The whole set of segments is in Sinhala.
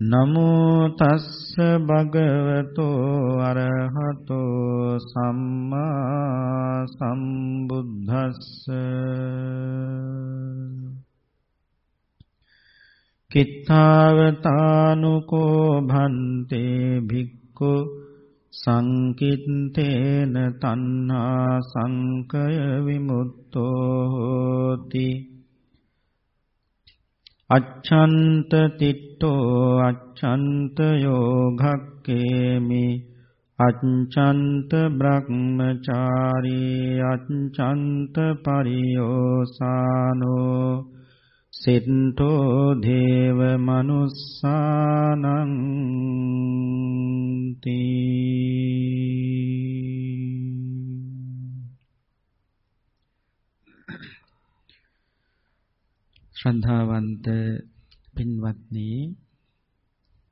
නමෝ තස්ස භගවතෝ අරහතෝ සම්මා සම්බුද්දස්ස. කිත්තාවතානුකෝ භන්තේ භික්ඛු සංකිත්තේන තණ්හා සංකය විමුක්තෝ හෝති. අච්ඡන්ත තිට්ඨෝ අච්ඡන්ත යෝඝක්කේමි අච්ඡන්ත බ්‍රහ්මචාරී අච්ඡන්ත පරියෝසානෝ. සින්තෝ දේව මනුස්සානං තී ශ්‍රද්ධාවන්ත පින්වත්නි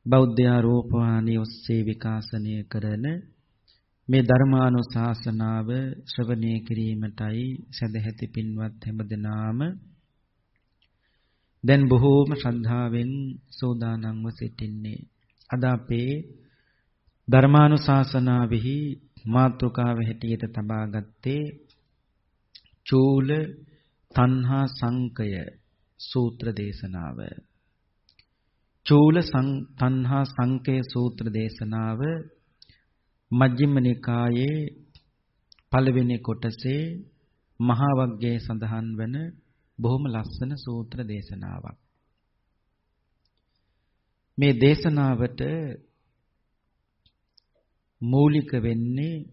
බෞද්ධ ආරෝපවාණී ඔස්සේ විකාශනය කරන මේ ධර්මානුශාසනාව ශ්‍රවණය කිරීමටයි සදැහැති පින්වත් හැමදෙනාම දැන් බොහෝම ශ්‍රද්ධාවෙන් සෝදානම්ව සිටින්නේ. අද අපේ ධර්මානුශාසනාවෙහි මාතෘකාව හැටියට තබා ගත්තේ චූල තණ්හා සංකය සූත්‍ර දේශනාව. චූල තණ්හා සංකේ සූත්‍ර දේශනාව මජ්ක්‍ධිම නිකායේ පළවෙනි කොටසේ මහා වග්ගයේ සඳහන් වන බොහොම ලස්සන සූත්‍ර දේශනාවක්. මේ දේශනාවට මූලික වෙන්නේ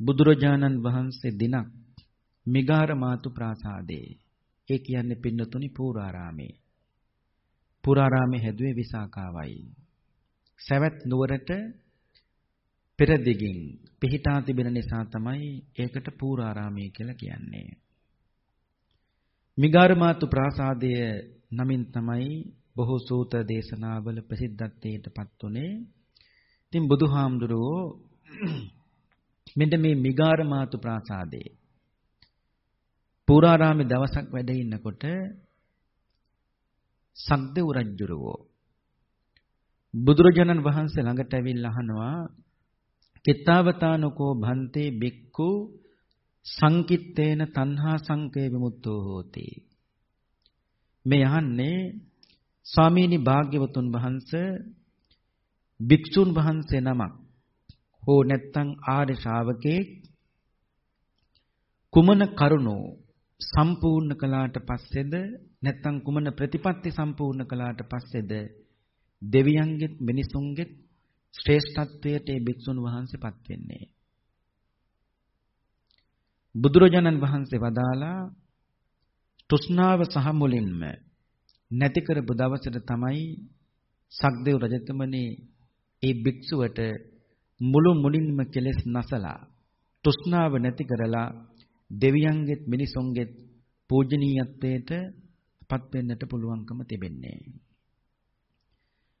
බුදුරජාණන් වහන්සේ දිනක් මිගාර මාතු ප්‍රාසාදයේ ඒ කියන්නේ පින්නතුනි පූරාරාමේ. පුරාරාමේ හැදුවේ විසාකාවයි. සවැත් නුවරට පෙර දිගින් පිහිටා තිබෙන නිසා තමයි ඒකට පූරාරාමයේ කියලා කියන්නේ. මිගාරමාතු ප්‍රාසාදය නමින් තමයි බොහෝ සූත්‍ර දේශනාවල ප්‍රසිද්ධත්වයට පත් උනේ. ඉතින් බුදුහාමුදුරුවෝ මෙන්න මේ මිගාරමාතු ප්‍රාසාදයේ පුරාරාමේ දවසක් වැඩ ඉන්නකොට සක්දෙව් රජුරවෝ බුදුරජාණන් වහන්සේ ළඟට ඇවිල්ලා අහනවා කිත්තාවතානකෝ භන්තේ බික්කු සංකිත්තේන තණ්හා සංකේ විමුක්තෝ හෝති. මේ යහන්නේ ස්වාමීනි භාග්‍යවතුන් වහන්සේ භික්ෂුන් වහන්සේ නමක් හෝ නැත්තම් ආර්ය ශ්‍රාවකෙක් කුමන කරුණෝ සම්පූර්ණ කළාට පස්සේද නැත්නම් කුමන ප්‍රතිපත්ති සම්පූර්ණ කළාට පස්සේද දෙවියන්ගෙත් මිනිසුන්ගෙත් ශ්‍රේෂ්ඨත්වයට ඒ භික්ෂුන් වහන්සේපත් වෙන්නේ. බුදුරජාණන් වහන්සේ වදාලා තෘෂ්ණාව සහ මුලින්ම නැති කරපු දවසට තමයි සක්දේව රජතුමනි ඒ භික්ෂුවට මුළු මුලින්ම කෙලෙස් නැසලා තෘෂ්ණාව නැති කරලා දෙවියන්ගෙත් මිනිසුන්ගෙත් පූජනීයත්වයට පත් වෙන්නට පුළුවන්කම තිබෙන්නේ.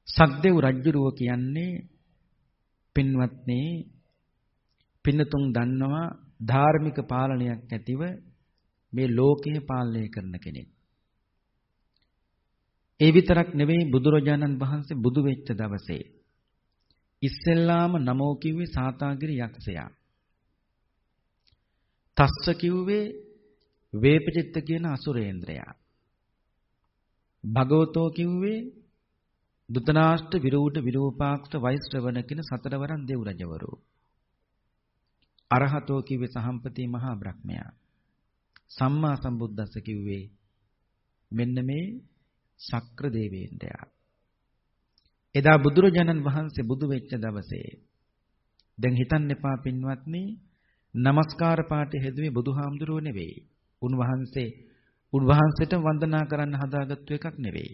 සක්දෙව් රජුරුව කියන්නේ පින්වත්නි පින්නතුන් දන්නවා ධාර්මික පාලනයක් ඇතිව මේ ලෝකය පාලනය කරන කෙනෙක්. ඒ විතරක් නෙවෙයි බුදුරජාණන් වහන්සේ බුදු වෙච්ච දවසේ ඉස්සෙල්ලාම නමෝ කිව්වේ සාතාගිරි යක්ෂයා. තස්ස කිව්වේ වේපචිත්ත කියන අසුරේන්ද්‍රයා. භගවතෝ කිව්වේ දුතනාෂ්ට විරූඪ විරූපාක්ෂ වෛශ්‍රවණ කියන සතරවරන් දෙව් රජවරු. අරහතෝ කිව්වේ සහම්පති මහා බ්‍රහ්මයා. සම්මා සම්බුද්දස්ස කිව්වේ මෙන්න මේ ශක්‍ර දේවේන්ද්‍රයා. එදා බුදුරජාණන් වහන්සේ බුදු වෙච්ච දවසේ දැන් හිතන්න එපා පින්වත්නි নমස්කාර පාඨය හැදුවේ බුදුහාමුදුරුව නෙවෙයි. උන්වහන්සේ උන්වහන්සේට වන්දනා කරන්න හදාගත්තු එකක් නෙවෙයි.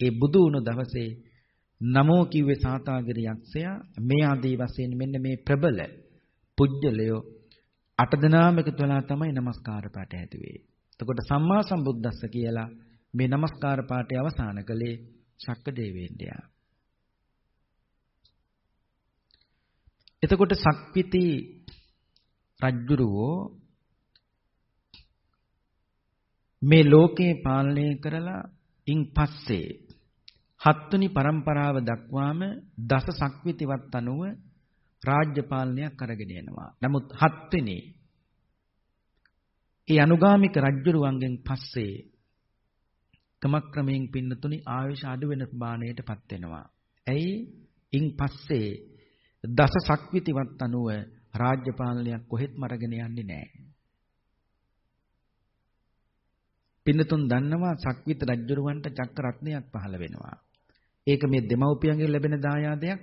ඒ බුදු වුණු දවසේ නමෝ කිව්වේ සාතාගිර යක්ෂයා මේ ආදී වශයෙන් මෙන්න මේ ප්‍රබල පුජ්‍යලය අට දෙනාම එකතු වෙලා තමයි নমස්කාර පාඨය හැදුවේ. එතකොට සම්මා සම්බුද්දස්ස කියලා මේ নমස්කාර පාඨය අවසන් කළේ ශක්ක දේවේන්ද්‍රයා. එතකොට සක්විති රජ්ජුරුවෝ මේ ලෝකේ පාලනය කරලා ඉන් පස්සේ හත්වෙනි પરම්පරාව දක්වාම දස සක්විතිවත් අනුව රාජ්‍ය පාලනයක් අරගෙන යනවා. නමුත් හත්වෙනි ඒ අනුගාමික රජ්ජුරුවන්ගෙන් පස්සේ ක්‍රමක්‍රමයෙන් පින්නතුනි ආයුෂ අඩු වෙන ප්‍රමාණයටපත් වෙනවා. ඇයි? ඉන් පස්සේ දස සක්විතිවත් අනුව රාජ්‍ය පාලනයක් කොහෙත්ම අරගෙන යන්නේ නැහැ. පින්නතුන් දන්නවා සක්විත රජුරවන්ට චක්‍ර රත්නයක් පහළ වෙනවා. ඒක මේ දෙමව්පියන්ගෙන් ලැබෙන දායාදයක්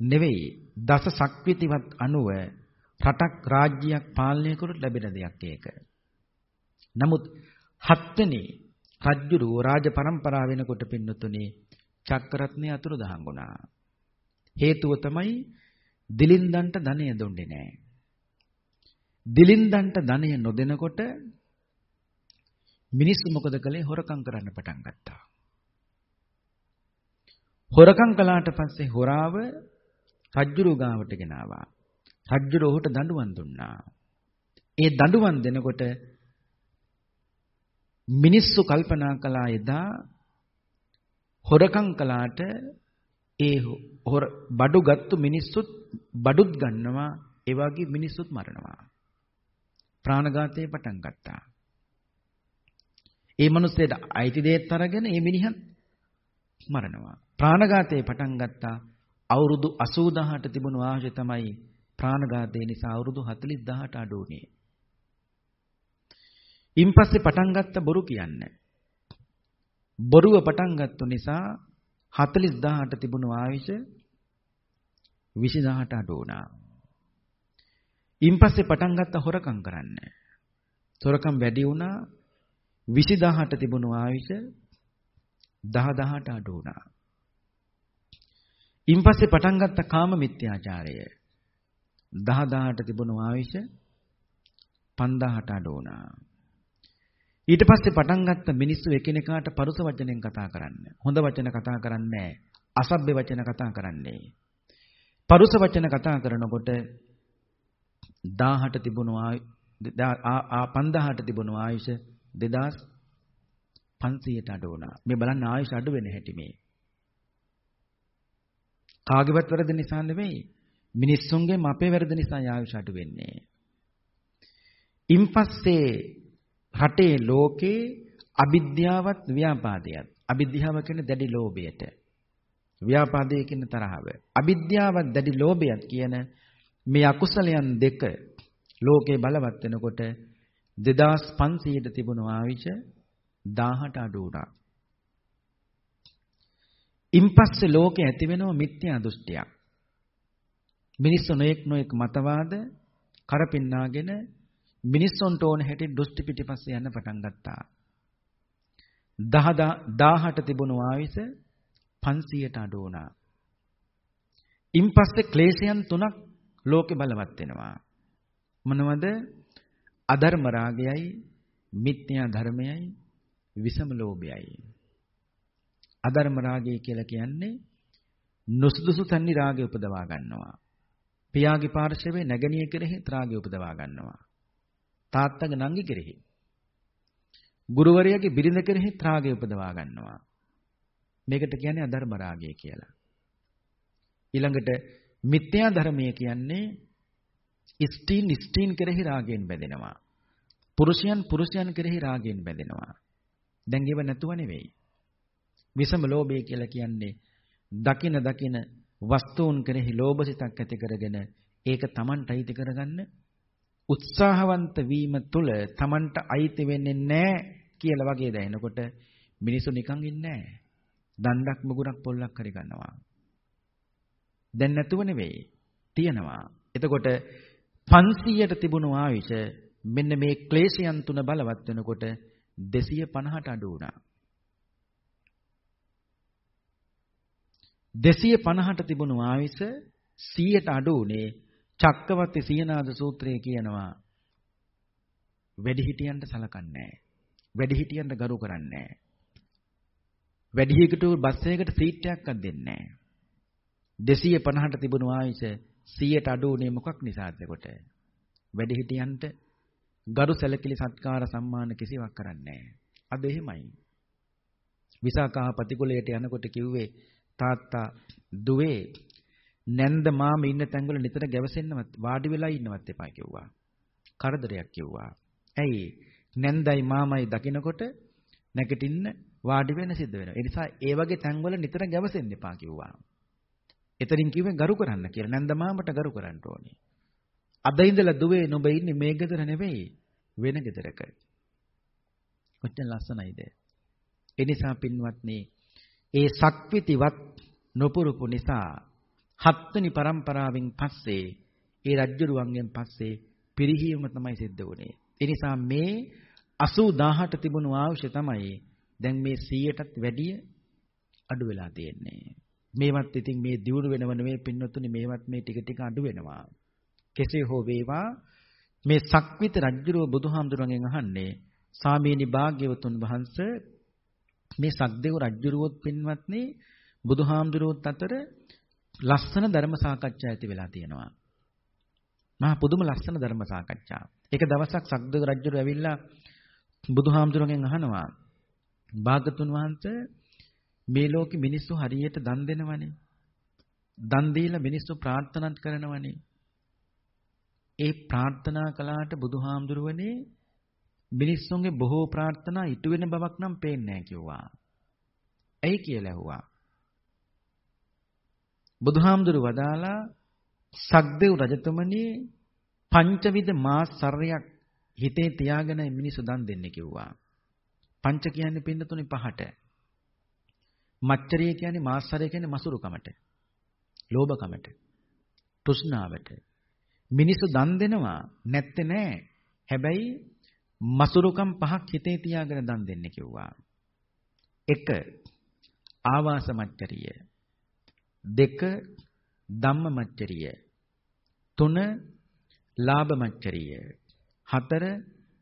නෙවෙයි. දස සක්විතිවත් අනුව රටක් රාජ්‍යයක් පාලනය කරුට ලැබෙන දෙයක් ඒක. නමුත් හත්වෙනි රජ්ජුරුව රාජ පරම්පරාව වෙනකොට පින්නතුනේ චක්‍රරත්නය අතුරුදහන් වුණා. හේතුව තමයි දිලින්දන්ට ධනය දුන්නේ නැහැ. දිලින්දන්ට ධනය නොදෙනකොට මිනිස්සු මොකද කළේ හොරකම් කරන්න පටන් ගත්තා. හොරකම් කළාට පස්සේ හොරාව රජ්ජුරු ගාවට ගෙනාවා. රජ්ජුරු ඔහුට දඬුවම් දුන්නා. ඒ දඬුවම් දෙනකොට මිනිස්සු කල්පනා කළා එදා හොරකම් කළාට ඒ හොර බඩු ගත්තු මිනිස්සුත් බඩුත් ගන්නවා ඒ වගේ මිනිස්සුත් මරනවා. ප්‍රාණඝාතයේ පටන් ගත්තා. ඒ මිනිස්සෙට අයිති දෙයක් අරගෙන ඒ මිනිහන් මරනවා. ප්‍රාණඝාතයේ පටන් ගත්තා. අවුරුදු 80000ට තිබුණු ආශය තමයි ප්‍රාණඝාතය නිසා අවුරුදු 40000ට අඩු වුණේ. ඉන්පස්සේ පටන් ගත්ත බොරු කියන්නේ. බොරුව පටන් ගත්තු නිසා 40000ට තිබුණු ආයුෂ 20000ට අඩු වුණා. ඉන්පස්සේ පටන් ගත්ත හොරකම් කරන්න. හොරකම් වැඩි වුණා 20000ට තිබුණු ආයුෂ 10000ට අඩු වුණා. ඉන්පස්සේ පටන් ගත්ත කාම මිත්‍යාචාරය 10000ට තිබුණු ආයුෂ 5000ට අඩු වුණා. ඊට පස්සේ පටන් ගත්ත මිනිස්සු එකිනෙකාට පරුස වචනෙන් කතා කරන්න. හොඳ වචන කතා කරන්නේ අසභ්‍ය වචන කතා කරන්නේ. පරුස වචන කතා කරනකොට 1000ට තිබුණු ආ 5000ට තිබුණු ආයුෂ 2500ට අඩු වුණා. මේ බලන්න ආයුෂ අඩු වෙන හැටි මේ. කාගේවත් වැරදි නිසා නෙවෙයි. මිනිස්සුන්ගේ අපේ වැරදි නිසා ආයුෂ අඩු වෙන්නේ. ඉන්පස්සේ රටේ ලෝකේ අවිද්‍යාවත් ව්‍යාපාදයක්. අවිද්‍යාව කියන්නේ දැඩි ලෝභයට. ව්‍යාපාදයේ කියන තරහව. අවිද්‍යාවත් දැඩි ලෝභයත් කියන මේ අකුසලයන් දෙක ලෝකේ බලවත් වෙනකොට 2500ට තිබුණු ආවිෂ 1000ට අඩු වුණා. ඉන්පස්සේ ලෝකේ ඇති වෙනව මිත්‍යා දෘෂ්ටියක්. මිනිස්සු නොඑක් නොඑක් මතවාද කරපින්නාගෙන මිනිස්සුන්ට ඕන හැටි දෘෂ්ටි පිටිපස්සේ යන්න පටන් ගත්තා. 1000ට තිබුණු ආවිස 500ට අඩු වුණා. ඉන්පස්සේ ක්ලේශයන් තුනක් ලෝකේ බලවත් වෙනවා. මොනවද? අධර්ම රාගයයි, මිත්‍යා ධර්මයයි, විසම ලෝභයයි. අධර්ම රාගය කියලා කියන්නේ නුසුදුසු තන්නි රාගය උපදවා ගන්නවා. පියාගේ පාර්ශවයේ නැගණිය කෙරෙහි රාගය උපදවා ගන්නවා. තාත්තගේ නංගි කෙරෙහි. ගුරුවරයාගේ බිරිඳ කෙරෙහි රාගය උපදවා ගන්නවා. මේකට කියන්නේ අධර්ම රාගය කියලා. ඊළඟට මිත්‍යා ධර්මය කියන්නේ ස්ත්‍රීන් ස්ත්‍රීන් කෙරෙහි රාගයෙන් බැඳෙනවා. පුරුෂයන් පුරුෂයන් කෙරෙහි රාගයෙන් බැඳෙනවා. දැන් ඒව නැතුව නෙවෙයි. විසම ලෝභය කියලා කියන්නේ දකින දකින වස්තුන් කෙරෙහි ලෝභසිතක් ඇති කරගෙන ඒක Tamanට අයිති කරගන්න උත්සාහවන්ත වීම තුළ Tamanට අයිති වෙන්නේ නැහැ කියලා වගේ දැනෙනකොට මිනිස්සු නිකන් ඉන්නේ නැහැ. දණ්ඩක් මුගුරක් පොල්ලක් හරි ගන්නවා. දැන් නැතුව නෙවෙයි. තියෙනවා. එතකොට 500ට තිබුණු ආයුෂ මෙන්න මේ ක්ලේශයන් තුන බලවත් වෙනකොට 250ට අඩු වුණා. 250ට තිබුණු ආයුෂ 100ට අඩු උනේ චක්කවර්ති සීනාද සූත්‍රයේ කියනවා වැඩිහිටියන්ට සලකන්නේ නැහැ. වැඩිහිටියන්ට ගරු කරන්නේ නැහැ. වැඩිහිටියෙකුට බස් එකකට සීට් එකක්වත් දෙන්නේ නැහැ. 250ට තිබුණු ආයුෂ 100ට අඩු උනේ මොකක් නිසාද කොට? වැඩිහිටියන්ට ගරු සැලකිලි සත්කාර සම්මාන කිසිවක් කරන්නේ නැහැ. අද එහෙමයි. විසාකා පතිකුලයට යනකොට කිව්වේ තාත්තා දුවේ නැන්ද මාම ඉන්න තැන්වල නිතර ගැවසෙන්නවත් වාඩි වෙලා ඉන්නවත් එපා කිව්වා. කරදරයක් කිව්වා. ඇයි? නැන්දයි මාමයි දකිනකොට නැගිටින්න වාඩි වෙන්න සිද්ධ වෙනවා. ඒ නිසා ඒ වගේ තැන්වල නිතර ගැවසෙන්න එපා කිව්වා. එතනින් කිව්වේ ගරු කරන්න කියලා. නැන්ද මාමට ගරු කරන්න ඕනේ. අද ඉඳලා දුවේ නුඹ ඉන්නේ මේ ගෙදර නෙවෙයි වෙන ගෙදරක. කොච්චර ලස්සනයිද? ඒ නිසා පින්වත්නි ඒ සක්විතිවත් නොපුරුපු නිසා හත්වෙනි પરම්පරාවෙන් පස්සේ ඒ රජ්ජුරුවන්ගෙන් පස්සේ පිරිහීම තමයි සිද්ධ වුනේ. ඒ නිසා මේ 80000ට තිබුණු අවශ්‍ය තමයි දැන් මේ 100ටත් වැඩිය අඩු වෙලා තියෙන්නේ. මේවත් ඉතින් මේ දියුණු වෙනව නෙමෙයි පින්නතුනි මේවත් මේ ටික ටික අඩු වෙනවා. කෙසේ හෝ වේවා මේ සක්විත රජුරව බුදුහාමුදුරන්ගෙන් අහන්නේ සාමීනි භාග්‍යවතුන් වහන්සේ මේ සක්දේව රජුරුවොත් පින්වත්නි බුදුහාමුදුරුවොත් අතර ලස්සන ධර්ම සාකච්ඡා ඇති වෙලා තියෙනවා. මහා පුදුම ලස්සන ධර්ම සාකච්ඡා. එක දවසක් සක්දේව රජුරු ඇවිල්ලා බුදුහාමුදුරන්ගෙන් අහනවා භාගතුන් වහන්සේ මේ ලෝකෙ මිනිස්සු හරියට දන් දෙනවනේ. දන් දීලා මිනිස්සු ප්‍රාර්ථනාත් කරනවනේ. ඒ ප්‍රාර්ථනා කළාට බුදුහාමුදුරුවනේ මිනිස්සුන්ගේ බොහෝ ප්‍රාර්ථනා ඉටු වෙන බවක් නම් පේන්නේ නැහැ කිව්වා. ඇයි කියලා ඇහුවා. බුදුහාමුදුරු වදාලා සක්දෙව් රජතුමනි පංචවිධ මාස් සරයක් හිතේ තියාගෙන මිනිස්සු දන් දෙන්නේ කිව්වා. පංච කියන්නේ පින්න තුනේ පහට. මච්චරිය කියන්නේ මාස්සරය කියන්නේ මසුරුකමට. ලෝභකමට. තෘෂ්ණාවට. මිනිස්සු දන් දෙනවා නැත්තේ නෑ. හැබැයි මසුරුකම් පහක් හිතේ තියාගෙන දන් දෙන්නේ කිව්වා. 1. ආවාස මච්චරිය. 2. ධම්ම මච්චරිය. 3. ලාභ මච්චරිය. 4.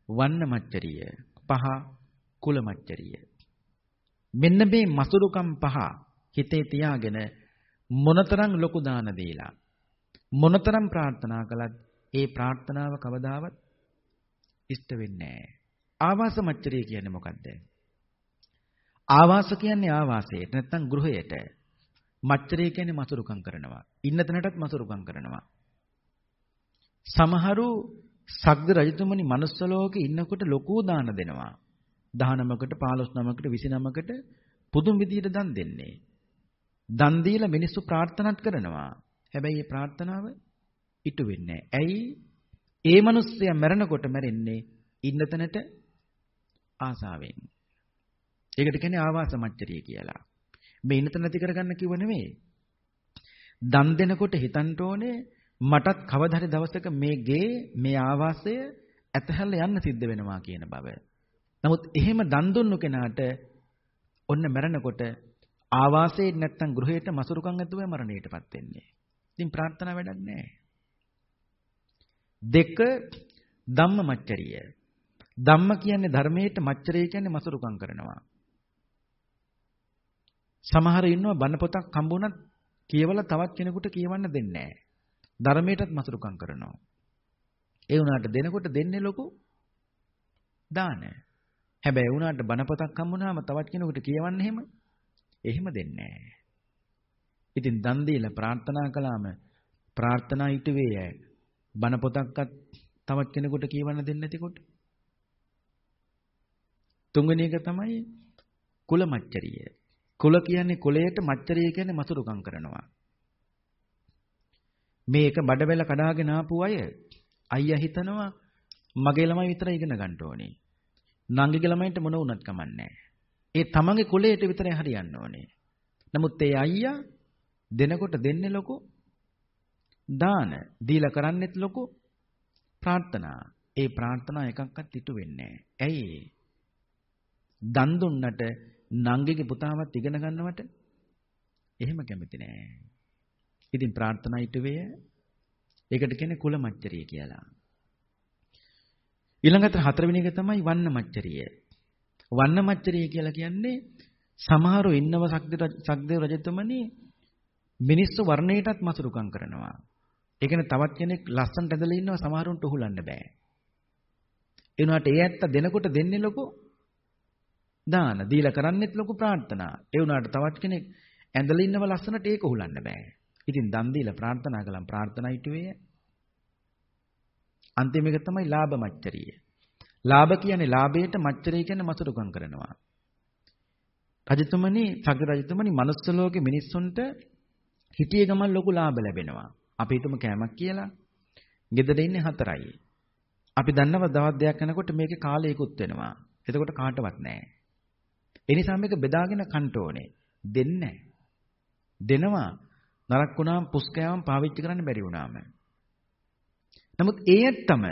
වන්න මච්චරිය. 5. කුල මච්චරිය. මෙන්න මේ මසුරුකම් පහ හිතේ තියාගෙන මොනතරම් ලොකු දාන දීලා මොනතරම් ප්‍රාර්ථනා කළත් ඒ ප්‍රාර්ථනාව කවදාවත් ඉෂ්ට වෙන්නේ නැහැ. ආවාස මච්චරිය කියන්නේ මොකද්ද? ආවාස කියන්නේ ආවාසයට නැත්නම් ගෘහයට. මච්චරිය කියන්නේ මසුරුකම් කරනවා. ඉන්න තැනටත් මසුරුකම් කරනවා. සමහරු සග්ද රජතුමනි manuss ලෝකේ ඉන්නකොට ලොකු දාන දෙනවා. 19කට 15 29කට පුදුම විදියට දන් දෙන්නේ. දන් දීලා මිනිස්සු ප්‍රාර්ථනාත් කරනවා. හැබැයි මේ ප්‍රාර්ථනාව ඉටු වෙන්නේ නැහැ. ඇයි? ඒ මිනිස්සයා මැරෙනකොට මැරෙන්නේ ඉන්න තැනට ආසාවෙන්. ඒකට කියන්නේ ආවාස මච්චරිය කියලා. මේ ඉන්න තැන නැති කරගන්න කිව්ව නෙමෙයි. දන් දෙනකොට හිතන්න ඕනේ මටත් කවදා හරි දවසක මේ ගේ මේ ආවාසය ඇතහැල්ල යන්න සිද්ධ වෙනවා කියන බව. නමුත් එහෙම දන් දුන්නු කෙනාට ඔන්න මැරෙනකොට ආවාසයේ නැත්තම් ගෘහයට මසුරුකම් ඇතුව මරණයටපත් වෙන්නේ. ඉතින් ප්‍රාර්ථනා වැඩක් නැහැ. දෙක ධම්ම මච්චරිය. ධම්ම කියන්නේ ධර්මයට මච්චරිය කියන්නේ මසුරුකම් කරනවා. සමහර ඉන්නවා බණ පොතක් හම්බුණත් කියවලා තවත් කෙනෙකුට කියවන්න දෙන්නේ නැහැ. ධර්මයටත් මසුරුකම් කරනවා. ඒ වුණාට දෙනකොට දෙන්නේ ලොකු දාන. හැබැයි වුණාට බණපතක් හම්බුනාම තවත් කෙනෙකුට කියවන්න එහෙම එහෙම දෙන්නේ නැහැ. ඉතින් දන් දීලා ප්‍රාර්ථනා කළාම ප්‍රාර්ථනා ඊටවේ යයි. බණ පොතක්වත් තවත් කෙනෙකුට කියවන්න දෙන්නේ නැතිකොට. තුන්වෙනි එක තමයි කුල මච්චරිය. කුල කියන්නේ කුලයට මච්චරිය කියන්නේ මසුරුකම් කරනවා. මේක බඩවැල කඩාගෙන ආපු අය අයියා හිතනවා මගේ ළමයි විතරයි ඉගෙන ගන්න ඕනේ. නංගිගේ ළමයින්ට මොන වුණත් කමන්නේ ඒ තමන්ගේ කුලයට විතරයි හරියන්න ඕනේ. නමුත් ඒ අයියා දෙනකොට දෙන්නේ ලොකු දාන දීලා කරන්නෙත් ලොකු ප්‍රාර්ථනා. ඒ ප්‍රාර්ථනා එකක්වත් ඉටු වෙන්නේ ඇයි? දන් දුන්නට නංගිගේ පුතාවත් ඉගෙන ගන්නවට එහෙම කැමති නෑ. ඉතින් ප්‍රාර්ථනා ඉටු වේ. ඒකට කියන්නේ කුල මච්චරිය කියලා. ඊළඟට හතරවෙනි එක තමයි වන්න මච්චරිය. වන්න මච්චරිය කියලා කියන්නේ සමහරව ඉන්නව සක්දේව රජතුමනි මිනිස්සු වර්ණයටත් මසුරුකම් කරනවා. ඒ කියන්නේ තවත් කෙනෙක් ලස්සනට ඇදලා ඉන්නවා සමහරුන්ට උහුලන්න බෑ. ඒ වුණාට ඒ ඇත්ත දෙනකොට දෙන්නේ ලොකු දාන දීලා කරන්නෙත් ලොකු ප්‍රාර්ථනා. ඒ වුණාට තවත් කෙනෙක් ඇඳලා ඉන්නව ලස්සනට ඒක උහුලන්න බෑ. ඉතින් දන් දීලා ප්‍රාර්ථනා කළාම ප්‍රාර්ථනා හිටුවේ. අන්තිම එක තමයි ලාභ මච්චරිය. ලාභ කියන්නේ ලාභයට මච්චරිය කියන්නේ මසුරුකම් කරනවා. රජතුමනි, සග්ග රජතුමනි, manuss ලෝකේ මිනිස්සුන්ට හිටිය ගමන් ලොකු ලාභ ලැබෙනවා. අපි හිතමු කෑමක් කියලා. ගෙදර ඉන්නේ හතරයි. අපි දන්නවා දවස් දෙකක් යනකොට මේකේ කාලයකුත් වෙනවා. එතකොට කාටවත් නැහැ. ඒ නිසා මේක බෙදාගෙන කන්න ඕනේ. දෙන්නේ දෙනවා. නරක් වුණාම පුස්කෑවම් පාවිච්චි කරන්න බැරි වුණාම. නමුත් ඒ ඇත්තම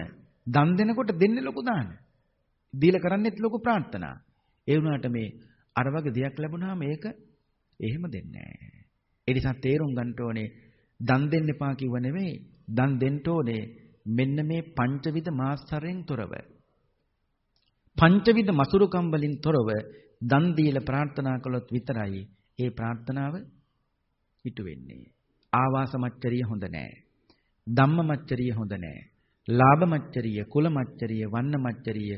දන් දෙනකොට දෙන්නේ ලොකු දාන. දීලා කරන්නේත් ලොකු ප්‍රාර්ථනා. ඒ වුණාට මේ අර වගේ දෙයක් ලැබුණාම ඒක එහෙම දෙන්නේ නැහැ. ඒ නිසා තේරුම් ගන්න ඕනේ දන් දෙන්න එපා කිව්ව නෙමෙයි. දන් දෙන්න ඕනේ මෙන්න මේ පංචවිධ මාස්තරෙන් තොරව. පංචවිධ මසුරුකම් වලින් තොරව දන් දීලා ප්‍රාර්ථනා කළොත් විතරයි ඒ ප්‍රාර්ථනාව ඉටු වෙන්නේ. ආවාස මච්චරිය හොඳ නෑ. ධම්ම මච්චරිය හොඳ නෑ. ලාභ මච්චරිය, කුල මච්චරිය, වන්න මච්චරිය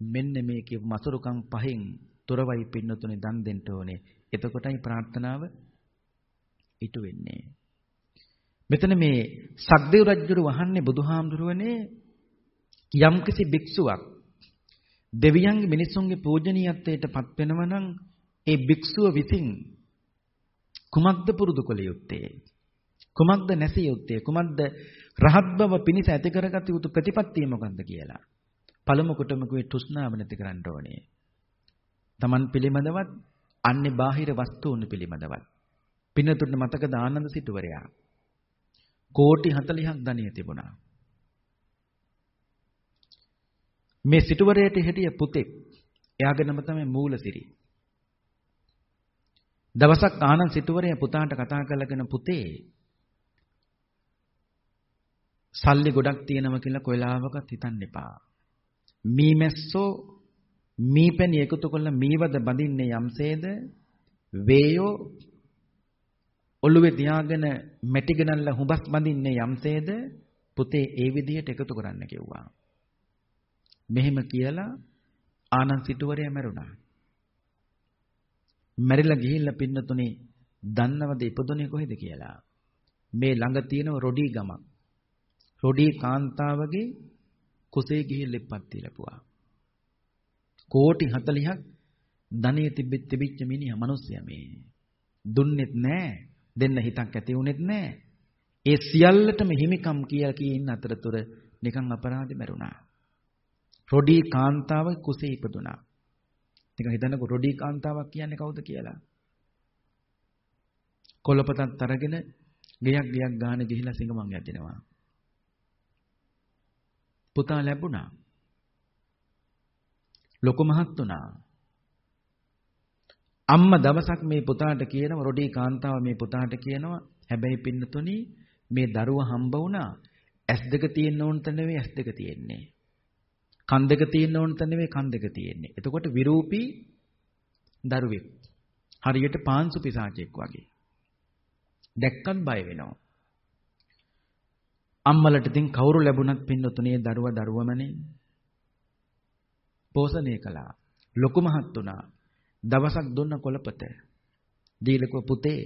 මෙන්න මේ කියපු මසුරුකම් පහෙන් තොරවයි පින්නතුනේ දන් දෙන්න ඕනේ. එතකොටයි ප්‍රාර්ථනාව ඉටු වෙන්නේ. මෙතන මේ සක්දේව රජුරු වහන්නේ බුදුහාමුදුරුවනේ යම්කිසි භික්ෂුවක් දෙවියන්ගේ මිනිසුන්ගේ පූජනීයත්වයට පත් වෙනවා නම් ඒ භික්ෂුව විසින් කුමක්ද පුරුදු කළ යුත්තේ කුමක්ද නැසිය යුත්තේ? කුමක්ද රහත් බව පිණිස ඇති කරගත යුතු ප්‍රතිපත්තිය මොකක්ද කියලා? පළමු කොටම කිව්වේ තෘෂ්ණාව නැති කරන්න ඕනේ. Taman පිළිමදවත් අන්නේ බාහිර වස්තුන් පිළිමදවත්. පින්නතුන්ට මතකද ආනන්ද සිටුවරයා? කෝටි 40ක් ධනිය තිබුණා. මේ සිටුවරයට හිටිය පුතෙක් එයාගේ නම තමයි මූලසිරි. දවසක් ආනන්ද සිටුවරයා පුතාට කතා කරලාගෙන පුතේ සල්ලි ගොඩක් තියෙනවා කියලා කොයිලාවකත් හිතන්න එපා. මීමැස්සෝ මීපැණි එකතු කරලා මීවද බඳින්නේ යම්සේද වේයෝ ඔළුවේ තියාගෙන මැටි ගණන්ලා හුඹස් බඳින්නේ යම්සේද පුතේ ඒ විදිහට එකතු කරන්න කිව්වා. මෙහෙම කියලා ආනන්ද සිටුවරයා මැරුණා. මැරිලා ගිහිල්ලා පින්නතුනේ දන්නවද ඉපදුනේ කොහෙද කියලා. මේ ළඟ තියෙන රොඩි ගමක්. රොඩි කාන්තාවගේ කුසේ ගිහිල්ලා ඉපත් ලැබුවා. කෝටි 40ක් ධනෙ තිබිච්ච මිනිහා මිනිස්සයා මේ දුන්නෙත් නැහැ දෙන්න හිතක් ඇති වුණෙත් නැහැ. ඒ සියල්ලටම හිමිකම් කියලා කියන අතරතුර නිකන් අපරාධෙ මැරුණා. රොඩි කාන්තාව කුසේ ඉපදුනා. නිකන් හිතන්නකො රොඩි කාන්තාවක් කියන්නේ කවුද කියලා. කොළපතක් අරගෙන ගෙයක් ගෙයක් ගාන ගිහිලා සිඟමන් යදිනවා. පුතා ලැබුණා. ලොකු මහත් වුණා. අම්මා දවසක් මේ පුතාට කියනවා රොඩි කාන්තාව මේ පුතාට කියනවා හැබැයි පින්නතුනි මේ දරුවා හම්බ වුණා. ඇස් දෙක තියෙන්න ඕන තැන නෙවෙයි ඇස් දෙක තියෙන්නේ. කන් දෙක තියෙන්න ඕන තැන නෙවෙයි කන් දෙක තියෙන්නේ. එතකොට විරූපී දරුවෙක් හරියට පාන්සු පිසාචෙක් වගේ. දැක්කත් බය වෙනවා. අම්මලට ඉතින් කවුරු ලැබුණත් පින්නතුනේ දරුවා දරුවමනේ පෝෂණය කළා ලොකු මහත් වුණා. දවසක් දුන්න කොලපත. දීලකෝ පුතේ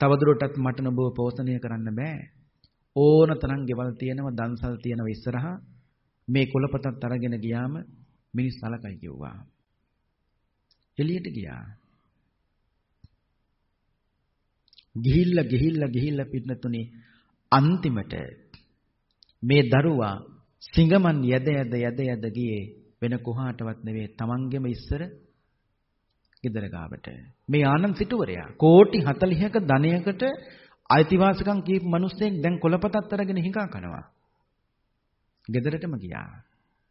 තවදුරටත් මට නුඹව පෝෂණය කරන්න බෑ. ඕන තරම් ගෙවල් තියෙනවා, දන්සල් තියෙනවා ඉස්සරහා. මේ කොලපතත් අරගෙන ගියාම මිනිස් සලකයි කිව්වා. එළියට ගියා. ගිහිල්ලා ගිහිල්ලා ගිහිල්ලා පිටනතුනේ අන්තිමට මේ දරුවා සිඟමන් යද යද යද යද ගියේ වෙන කොහාටවත් නෙවෙයි තමන්ගෙම ඉස්සර ගෙදර ගාවට මේ ආනන්ද සිටුවරයා කෝටි 40ක ධනයකට අයිතිවාසිකම් කීප මිනිස්සෙක් දැන් කොලපතත් අරගෙන හිඟා කනවා. ගෙදරටම ගියා.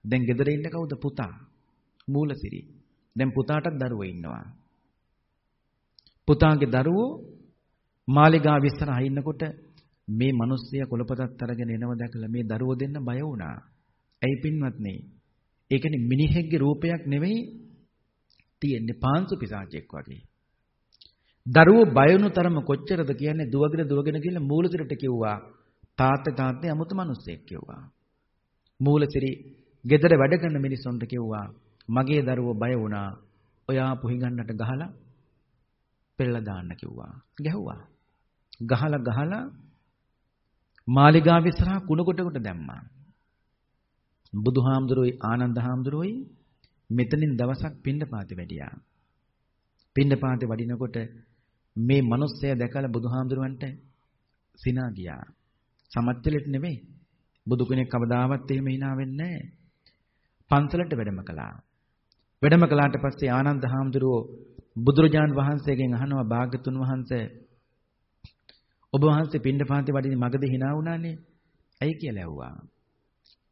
දැන් ගෙදර ඉන්න කවුද? පුතා. මූලසිරි. දැන් පුතාටත් දරුවෝ ඉන්නවා. පුතාගේ දරුවෝ මාලිගාව ඉස්සරහා ඉන්නකොට මේ මිනිස්සයා කොලපතත් අරගෙන එනව දැකලා මේ දරුවෝ දෙන්න බය වුණා. ඇයි පින්වත්නි? ඒ කියන්නේ මිනිහෙක්ගේ රූපයක් නෙවෙයි තියෙන්නේ පාංශු පිසාචෙක් වගේ. දරුවෝ බය වුණු තරම කොච්චරද කියන්නේ දුවගෙන දුවගෙන ගිහලා මූලසිරට කිව්වා තාත්තා තාත්තේ 아무ත මිනිස්සෙක් කිව්වා. මූලසිරි ගෙදර වැඩ කරන මිනිස්සුන්ට කිව්වා මගේ දරුවෝ බය වුණා. ඔයා පුහිගන්නට ගහලා පෙරලා දාන්න කිව්වා. ගැහුවා. ගහලා ගහලා මාලිගාව ඉස්සරහා කුණ කොට කොට දැම්මා. බුදුහාමුදුරුවෝයි ආනන්ද හාමුදුරුවෝයි මෙතනින් දවසක් පින්නපාති වැඩියා. පින්නපාති වඩිනකොට මේ මිනිස්සයා දැකලා බුදුහාමුදුරුවන්ට සිනා ගියා. සමත්වලට නෙමෙයි. බුදු කෙනෙක් කවදාවත් එහෙම hina වෙන්නේ නැහැ. පන්සලට වැඩම කළා. වැඩම කළාට පස්සේ ආනන්ද හාමුදුරුවෝ බුදුරජාන් වහන්සේගෙන් අහනවා භාග්‍යතුන් වහන්සේ ඔබ වහන්සේ පින්ඩපාතේ වඩින මගද hina වුණානේ. ඇයි කියලා ඇහුවා.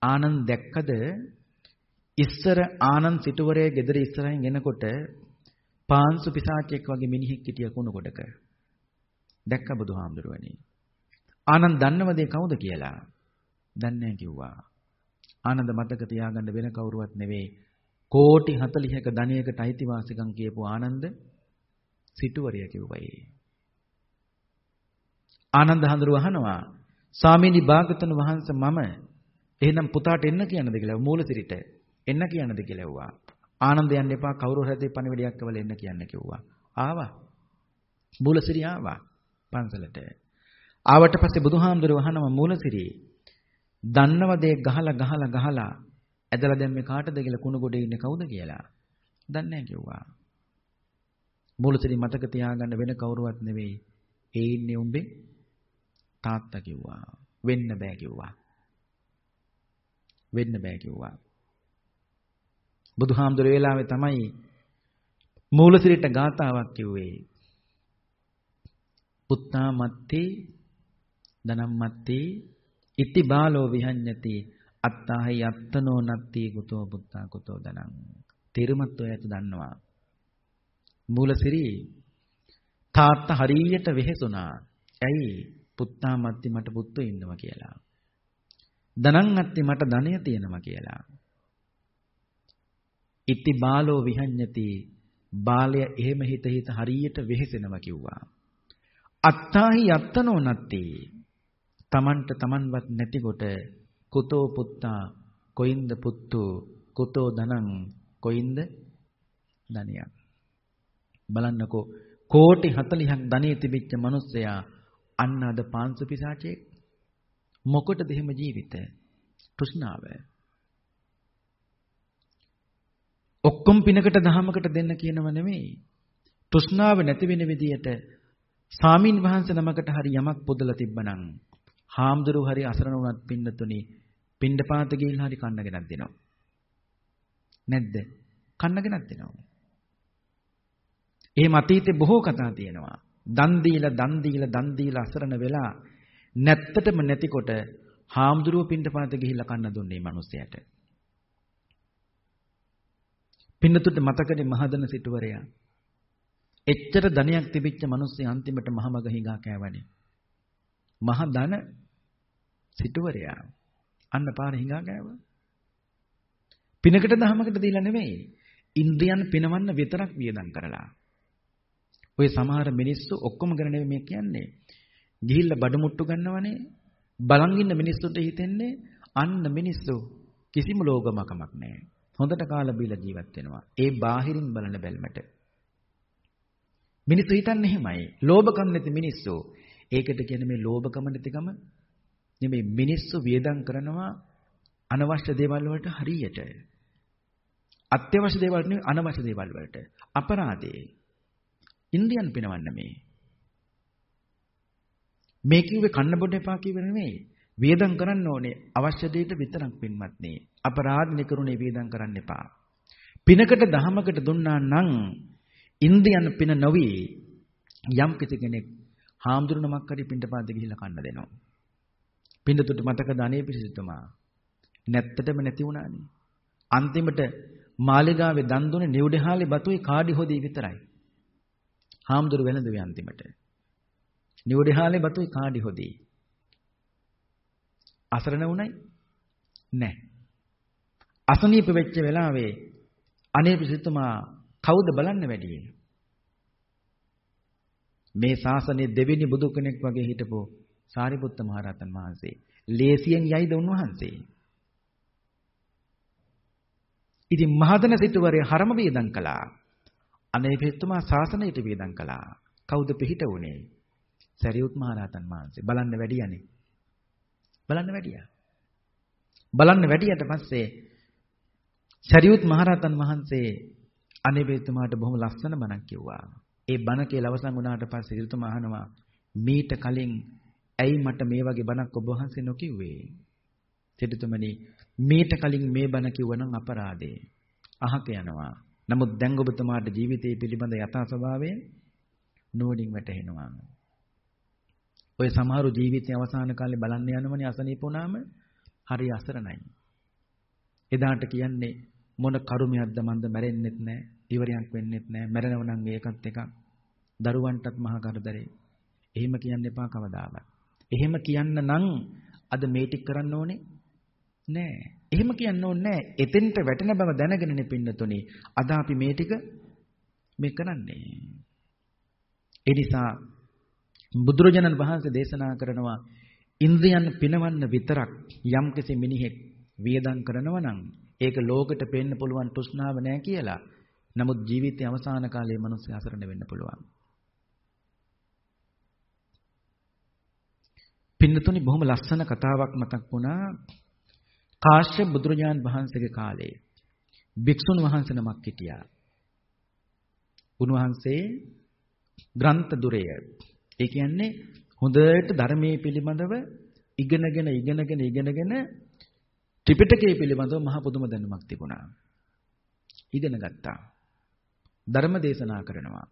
ආනන්ද දැක්කද ඉස්සර ආනන්ද සිටුවරේ ගෙදර ඉස්සරහින් එනකොට පාන්සු පිසාචෙක් වගේ මිනිහෙක් හිටිය කුණ කොටක. දැක්ක බුදුහාමුදුරුවනේ. ආනන්ද දන්නවද කවුද කියලා? දන්නේ කිව්වා. ආනන්ද මතක තියාගන්න වෙන කවුරුවත් නෙවෙයි. කෝටි 40ක ධනයකට අයිතිවාසිකම් කියපු ආනන්ද සිටුවරය කිව්වයි. ආනන්ද හඳුරු අහනවා ස්වාමීනි භාගතුන් වහන්සේ මම එහෙනම් පුතාට එන්න කියන්නද කියලා මූලසිරිට එන්න කියන්නද කියලා ඇහුවා. ආනන්ද යන්න එපා කවුරු හරි පණිවිඩයක් කවල එන්න කියන්න කිව්වා. ආවා. මූලසිරි ආවා පන්සලට. ආවට පස්සේ බුදුහාමුදුරුවෝ අහනවා මූලසිරි දන්නවද ගහලා ගහලා ගහලා ඇදලා දැන් මේ කාටද කියලා කුණු ගොඩේ ඉන්නේ කවුද කියලා. දන්නේ නැහැ කිව්වා. මූලසිරි මතක තියාගන්න වෙන කවුරුවත් නෙවෙයි. ඒ ඉන්නේ උඹේ තාත්තා කිව්වා. වෙන්න බෑ කිව්වා. වෙන්න බෑ කිව්වා. බුදුහාමුදුර වේලාවේ තමයි මූලසිරිට ගාතාවක් කිව්වේ. පුත්තා මත්තේ දනම් මත්තේ ඉති බාලෝ විහඤ්ඤති අත්තාහි යත්තනෝ නත්ති කුතෝ පුත්තා කුතෝ දනං. තේරුමත් ඔයත් දන්නවා. මූලසිරි තාත්තා හරියට වෙහෙසුණා. ඇයි? පුත්තා මත්ති මට පුත්තු ඉන්නවා කියලා. ධනං අත්ති මට ධනය තියෙනවා කියලා. ඉති බාලෝ විහඤ්ඤති බාලය එහෙම හිත හිත හරියට වෙහෙසෙනවා කිව්වා. අත්තාහි යත්තනෝ නත්ති තමන්ට තමන්වත් නැතිකොට කුතෝ පුත්තා කොයින්ද පුත්තු කුතෝ ධනං කොයින්ද ධනියක් බලන්නකෝ කෝටි 40ක් ධනෙ තිබිච්ච මිනිස්සයා අන්න අද පාංශු පිසාචෙක් මොකටද එහෙම ජීවිත? තෘෂ්ණාව. ඔක්කොම පිනකට දහමකට දෙන්න කියනව නෙමෙයි. තෘෂ්ණාව නැති වෙන විදියට සාමින් වහන්සේ නමකට හරි යමක් පොදලා තිබ්බනම් හාමුදුරුවෝ හරි අසරණ වුණත් පින්නතුනි පින්ඩපාත ගිහිල්ලා හරි කන්න ගෙනත් දෙනවා. නැද්ද? කන්න ගෙනත් දෙනවා. එහෙම අතීතේ බොහෝ කතා තියෙනවා. දන් දීලා දන් දීලා දන් දීලා අසරණ වෙලා නැත්තටම නැතිකොට හාමුදුරුව පින්ඩපාත ගිහිල්ලා කන්න දුන්නේ මිනිස්සයාට. පින්නතුට මතකනේ මහදන සිටුවරයා. එච්චර ධනයක් තිබිච්ච මිනිස්සු අන්තිමට මහමග හිඟා කෑවනේ. මහ ධන සිටුවරයා. අන්න පාර හිඟා කෑවා. පිනකට දහමකට දීලා නෙමෙයි. ඉන්ද්‍රියන් පිනවන්න විතරක් වියදම් කරලා. ඔය සමහර මිනිස්සු ඔක්කොම ගැන නෙවෙයි මේ කියන්නේ. ගිහිල්ලා බඩ මුට්ටු ගන්නවනේ. බලන් ඉන්න මිනිස්සුන්ට හිතෙන්නේ අන්න මිනිස්සු කිසිම ලෝගමකමක් නැහැ. හොඳට කාලා බීලා ජීවත් වෙනවා. ඒ බාහිරින් බලන බැල්මට. මිනිස්සු හිතන්නේ එහෙමයි. ලෝභකම් නැති මිනිස්සු. ඒකට කියන්නේ මේ ලෝභකම නැතිකම නෙමෙයි මිනිස්සු වියදම් කරනවා අනවශ්‍ය දේවල් වලට හරියට. අත්‍යවශ්‍ය දේවල් නෙවෙයි අනවශ්‍ය දේවල් වලට. අපරාධේ. ඉන්දියන් පිනවන්න මේ. මේ කිව්වේ කන්න බොන්න එපා කියව නෙමෙයි. වියදම් කරන්න ඕනේ අවශ්‍ය දෙයට විතරක් පින්වත්නි. අපරාධ නිකරුණේ වියදම් කරන්න එපා. පිනකට දහමකට දුන්නා නම් ඉන්දියන් පින නොවි යම් කිසි කෙනෙක් හාමුදුරුවමක් හරි පින්ඩපාත ගිහිල්ලා කන්න දෙනවා. පින්දතුට මතකද අනේ පිසිතුමා? නැත්තටම නැති වුණානේ. අන්තිමට මාලිගාවේ දන් දුන්නේ නිව්ඩහාලේ බතුයි කාඩි හොදි විතරයි. හාමුදුරු වෙනදුවේ අන්තිමට. නිව්ඩහාලේ බතුයි කාඩි හොදි. අසරණ වුණයි? නැහැ. අසනීප වෙච්ච වෙලාවේ අනේ පිසිතුමා කවුද බලන්න වැඩියේ? මේ ශාසනයේ දෙවෙනි බුදු කෙනෙක් වගේ හිටපු සාරිපුත්ත මහරහතන් වහන්සේ. ලේසියෙන් යයිද උන්වහන්සේ? ඉතින් මහදන සිටුවරේ හරම වේදම් කළා. අනේ පිටුමා ශාසනයට වේදම් කළා. කවුද පිහිට වුනේ? සරියුත් මහරහතන් වහන්සේ. බලන්න වැඩියනේ. බලන්න වැඩියා. බලන්න වැඩියට පස්සේ සරියුත් මහරහතන් වහන්සේ අනේ පිටුමාට බොහොම ලස්සන බණක් කිව්වා. ඒ බණ කියලා අවසන් වුණාට පස්සේ සිටුමා අහනවා මීට කලින් ඇයි මට මේ වගේ බණක් ඔබ වහන්සේ නොකිව්වේ? සිටුතුමනි මීට කලින් මේ බණ කිව්වනම් අපරාධේ. අහක යනවා. නමුත් දැන් ඔබතුමාට ජීවිතය පිළිබඳ යථා ස්වභාවය නුවණින් වැටහෙනවා. ඔය සමහරු ජීවිතයේ අවසාන කාලේ බලන්න යනවනේ අසනීප වුණාම හරි අසරණයි. එදාට කියන්නේ මොන කරුමයක්ද මන්ද මැරෙන්නෙත් නැහැ, ඉවරයක් වෙන්නෙත් නැහැ. මැරෙනව නම් ඒකත් එකක්. දරුවන්ටත් මහා කරදරේ. එහෙම කියන්න එපා කවදාවත්. එහෙම කියන්න නම් අද මේ ටික කරන්න ඕනේ නෑ. එහෙම කියන්න ඕනේ නෑ. එතෙන්ට වැටෙන බව දැනගෙනනේ පින්නතුනේ. අද අපි මේ ටික මේ කරන්නේ. ඒ නිසා බුදුරජාණන් වහන්සේ දේශනා කරනවා ඉන්ද්‍රියන් පිනවන්න විතරක් යම්කිසි මිනිහෙක් වියදම් කරනවා නම් ඒක ලෝකෙට පෙන්න පුළුවන් තෘෂ්ණාව නෑ කියලා. නමුත් ජීවිතයේ අවසාන කාලයේ මිනිස්සු අසරණ වෙන්න පුළුවන්. පින්නතුනි බොහොම ලස්සන කතාවක් මතක් වුණා කාශ්‍යප බුදුරජාන් වහන්සේගේ කාලේ භික්ෂුන් වහන්සේ නමක් හිටියා. උන්වහන්සේ ග්‍රන්ථ දුරය. ඒ කියන්නේ හොඳට ධර්මයේ පිළිබඳව ඉගෙනගෙන ඉගෙනගෙන ඉගෙනගෙන ත්‍රිපිටකයේ පිළිබඳව මහ පුදුම දැනුමක් තිබුණා. ඉගෙන ගත්තා. ධර්ම දේශනා කරනවා.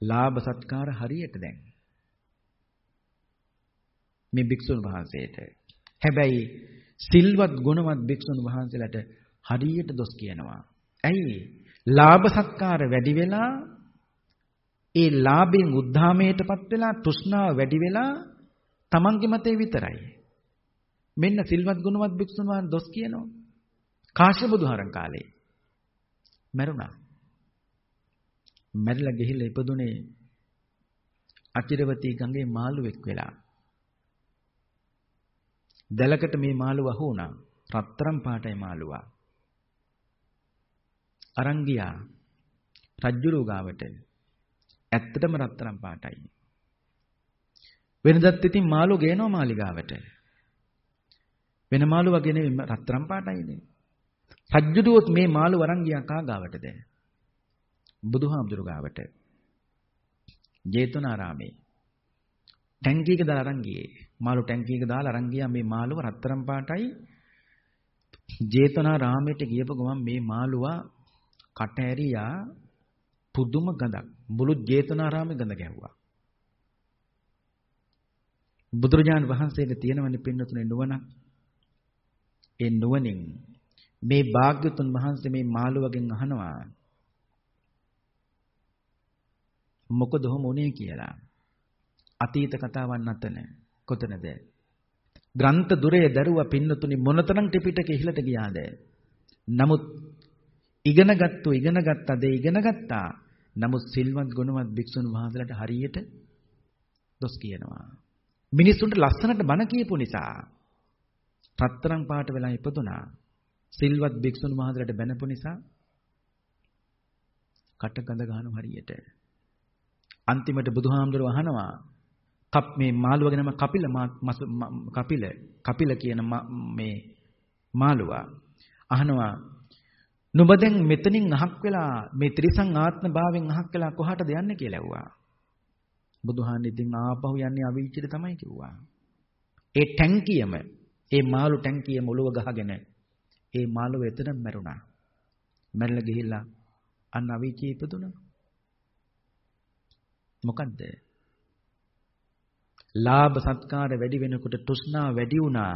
ලාභ සත්කාර හරියට දැන්. මේ භික්ෂුන් වහන්සේට. හැබැයි සිල්වත් ගුණවත් භික්ෂුන් වහන්සේලාට හරියට දොස් කියනවා. ඇයි? ලාභ සත්කාර වැඩි වෙලා ඒ ලාභයෙන් උද්ධාමයටපත් වෙලා තෘෂ්ණාව වැඩි වෙලා තමන්ගේ මතේ විතරයි. මෙන්න සිල්වත් ගුණවත් භික්ෂුන් වහන්සේ දොස් කියනවා. කාශ්‍යප බුදුහරන් කාලේ මරුණා. මැරිලා ගිහිල්ලා ඉපදුනේ අචිරවතී ගඟේ මාළුවෙක් වෙලා. දැලකට මේ මාළුව අහු වුණා. රත්තරන් පාටයි මාළුවා. අරන් ගියා රජ්ජුරුව ගාවට. ඇත්තටම රත්තරන් පාටයි. වෙනදත් ඉතින් මාළු ගේනවා මාලිගාවට. වෙන මාළු වගේ නෙවෙයි රත්තරන් පාටයිනේ. රජ්ජුරුවොත් මේ මාළු අරන් ගියා කා ගාවටද? බුදුහාමුදුරු ගාවට. ජේතවනාරාමේ. ටැංකියක දාලා අරන් ගියේ. මාළු ටැංකියක දාලා අරන් ගියා මේ මාළුව රත්තරන් පාටයි. ජේතවනාරාමයට ගියපු ගමන් මේ මාළුවා කට ඇරියා පුදුම ගඳක්. මුළු ජේතවනාරාමේ ගඳ ගැහුවා. බුදුරජාන් වහන්සේට තියෙනවනේ පින්නතුනේ නුවණක්. ඒ නුවණින් මේ භාග්‍යතුන් වහන්සේ මේ මාළුවගෙන් අහනවා මොකද ඔහොම උනේ කියලා. අතීත කතාවන් අතන කොතනද? ග්‍රන්ථ දුරේ දරුවා පින්නතුනි මොනතරම් ත්‍රිපිටකේ ඉහළට ගියාද? නමුත් ඉගෙනගත්තු ඉගෙනගත්තා දේ ඉගෙනගත්තා. නමුත් සිල්වත් ගුණවත් භික්ෂුන් වහන්සේලාට හරියට දොස් කියනවා. මිනිස්සුන්ට ලස්සනට බණ කියපු නිසා රත්තරන් පාට වෙලා ඉපදුනා. සිල්වත් භික්ෂුන් වහන්සේලාට බැනපු නිසා කට ගඳ ගන්න හරියට. අන්තිමට බුදුහාමුදුරුව අහනවා කප් මේ මාළුවගේ නම කපිල කපිල කපිල කියන මේ මාළුවා අහනවා නුඹ දැන් මෙතනින් අහක් වෙලා මේ ත්‍රිසං ආත්ම භාවයෙන් අහක් වෙලා කොහාටද යන්නේ කියලා ඇහුවා. බුදුහාන් ඉතින් ආපහු යන්නේ අවීචිත තමයි කිව්වා. ඒ ටැංකියම ඒ මාළු ටැංකියම ඔළුව ගහගෙන ඒ මාළුව එතනම මැරුණා. මැරලා ගිහිල්ලා අන්න අවීචිය ඉපදුණා. මොකද්ද? ලාභ සත්කාර වැඩි වෙනකොට තෘෂ්ණා වැඩි වුණා.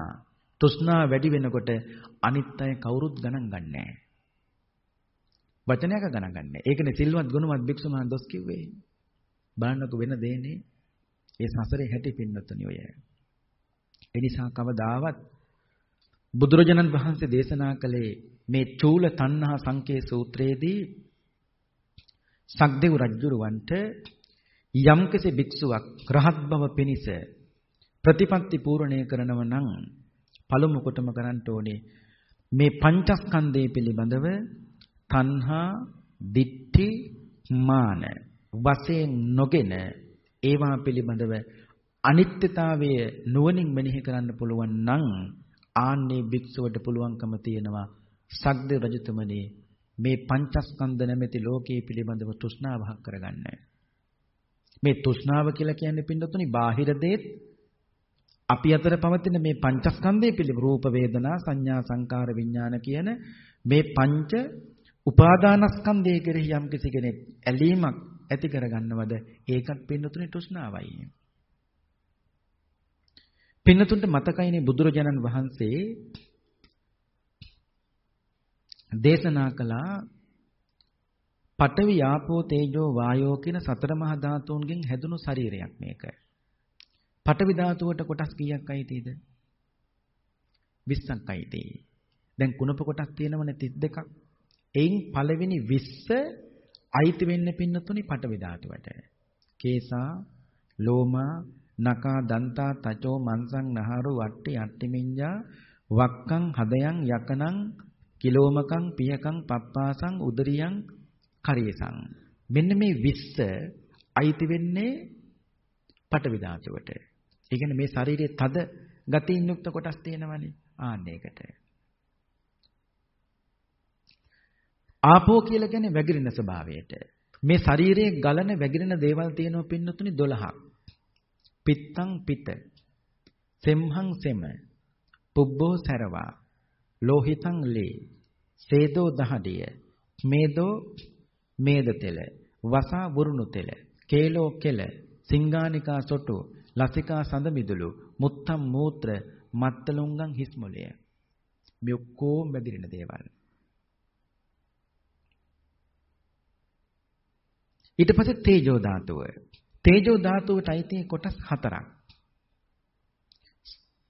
තෘෂ්ණා වැඩි වෙනකොට අනිත් අය කවුරුත් ගණන් ගන්නෑ. වචනයක ගණන් ගන්නෑ. ඒකනේ සිල්වත් ගුණවත් භික්ෂුමහන් දොස් කිව්වේ. බලන්නකො වෙන දෙන්නේ ඒ සසරේ හැටි පින්නතුනි ඔය. ඒ නිසා කවදාවත් බුදුරජාණන් වහන්සේ දේශනා කළේ මේ චූල තණ්හා සංකේ සූත්‍රයේදී සක්දෙව් රජුරවන්ට යම්කිසි භික්ෂුවක් රහත් බව පිණිස ප්‍රතිපත්ති පූර්ණණය කරනව නම් පළමු කොටම කරන්න ඕනේ මේ පංචස්කන්ධය පිළිබඳව තණ්හා, දිට්ඨි, මාන වශයෙන් නොගෙන ඒවා පිළිබඳව අනිත්‍යතාවය නුවණින් මෙනෙහි කරන්න පුළුවන් නම් ආන්නේ භික්ෂුවට පුළුවන්කම තියෙනවා සග්ද රජතුමනි මේ පංචස්කන්ධ නැමැති ලෝකයේ පිළිබඳව තෘෂ්ණාවක් කරගන්න. මේ තෘෂ්ණාව කියලා කියන්නේ පින්නතුනි බාහිර දේත් අපි අතර පවතින මේ පංචස්කන්ධය පිළිබඳ රූප වේදනා සංඥා සංකාර විඥාන කියන මේ පංච උපාදානස්කන්ධය කෙරෙහි යම් කිසි කෙනෙක් ඇලීමක් ඇති කරගන්නවද ඒකත් පින්නතුනි තෘෂ්ණාවයි. පින්නතුන්ට මතකයිනේ බුදුරජාණන් වහන්සේ දේශනා කළා පඨවි ආපෝ තේජෝ වායෝ කියන සතර මහා ධාතුන්ගෙන් හැදුණු ශරීරයක් මේක. පඨවි ධාතුවට කොටස් කීයක් අයිතිද? 20ක් අයිති. දැන් කුණප කොටස් තියෙනවනේ 32ක්. එයින් පළවෙනි 20 අයිති වෙන්නේ පින්නතුනි පඨවි ධාතුවට. කේසා, ලෝමා, නකා, දන්තා, තචෝ, මන්සං, නහරු, වට්ටි, අට්ටිමිඤ්ඤා, වක්කං, හදයන්, යකනං, කිලෝමකං, පියකං, පප්පාසං, උදරියං, කරියසං. මෙන්න මේ 20 අයිති වෙන්නේ පඨවි ධාතුවට. ඒ කියන්නේ මේ ශරීරයේ තද ගතියින් යුක්ත කොටස් තියෙනවනේ. ආන්න ඒකට. ආපෝ කියලා කියන්නේ වැగిරෙන ස්වභාවයට. මේ ශරීරයේ ගලන වැగిරෙන දේවල් තියෙනවා පින්නතුනි 12ක්. පිත්තං පිත. සෙම්හං සෙම. පුබ්බෝ සරවා. ලෝහිතං ලේ. සේදෝ දහඩිය. මේදෝ මේද තෙල. වසා වරුණු තෙල. කේලෝ කෙල. සිංගානිකා සොටු. ලසිකා සඳ මිදුළු. මුත්තම් මූත්‍ර. මත්තලුංගං හිස්මොලය. මේ ඔක්කොම වැදිරෙන දේවල්. ඊට පස්සේ තේජෝ ධාතුව. තේජෝ ධාතුවට අයිති කොටස් හතරක්.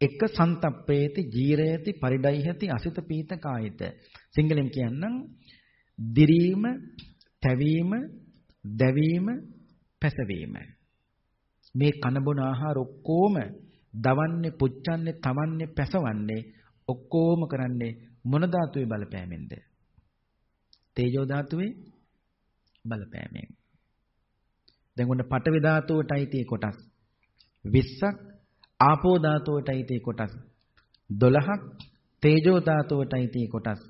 එක සන්තප්පේති ජීරයති පරිඩයිහති අසිත පීත කායිත. සිංහලෙන් කියන්නම් දිරීම, තැවීම, දැවීම, පැසවීම. මේ කන බොන ආහාර ඔක්කොම දවන්නේ, පුච්චන්නේ, තවන්නේ, පැසවන්නේ ඔක්කොම කරන්නේ මොන ධාතුවේ බලපෑමෙන්ද? තේජෝ ධාතුවේ බලපෑමෙන්. දැන් ඔන්න පඨවි ධාතුවට අයිති කොටස් 20ක් ආපෝ ධාතුවට අයිති කොටස් 12ක් තේජෝ ධාතුවට අයිති කොටස්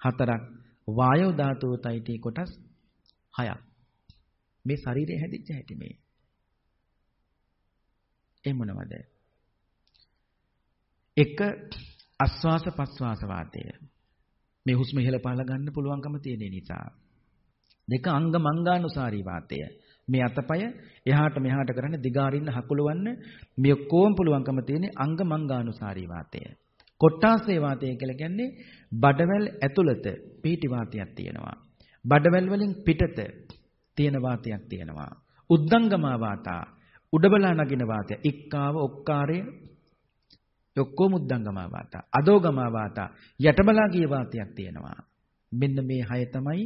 4ක් වායෝ ධාතුවට අයිති කොටස් 6ක් මේ ශරීරය හැදිච්ච හැටි මේ. ඒ මොනවද? එක ආස්වාස පස්වාස වාතය. මේ හුස්ම ඉහළ පහළ ගන්න පුළුවන්කම තියෙන නිසා. දෙක අංග මංගානුසාරී වාතය. මේ අතපය එහාට මෙහාට කරන්න දිගාරින්න හකුලවන්න මේ කොම් පුළුවන්කම තියෙන අංග මංගානුසාරී වාතය. කොට්ටාසේ වාතය කියලා කියන්නේ බඩවැල් ඇතුළත පීටි වාතයක් තියෙනවා. බඩවැල් වලින් පිටත තියෙන වාතයක් තියෙනවා. උද්දංගමා වාතා උඩබලා නගින වාතය. ඉක්කාව ඔක්කාරය ඔක්කොම උද්දංගමා වාතා. අදෝගමා වාතා යටබලා ගිය වාතයක් තියෙනවා. මෙන්න මේ හය තමයි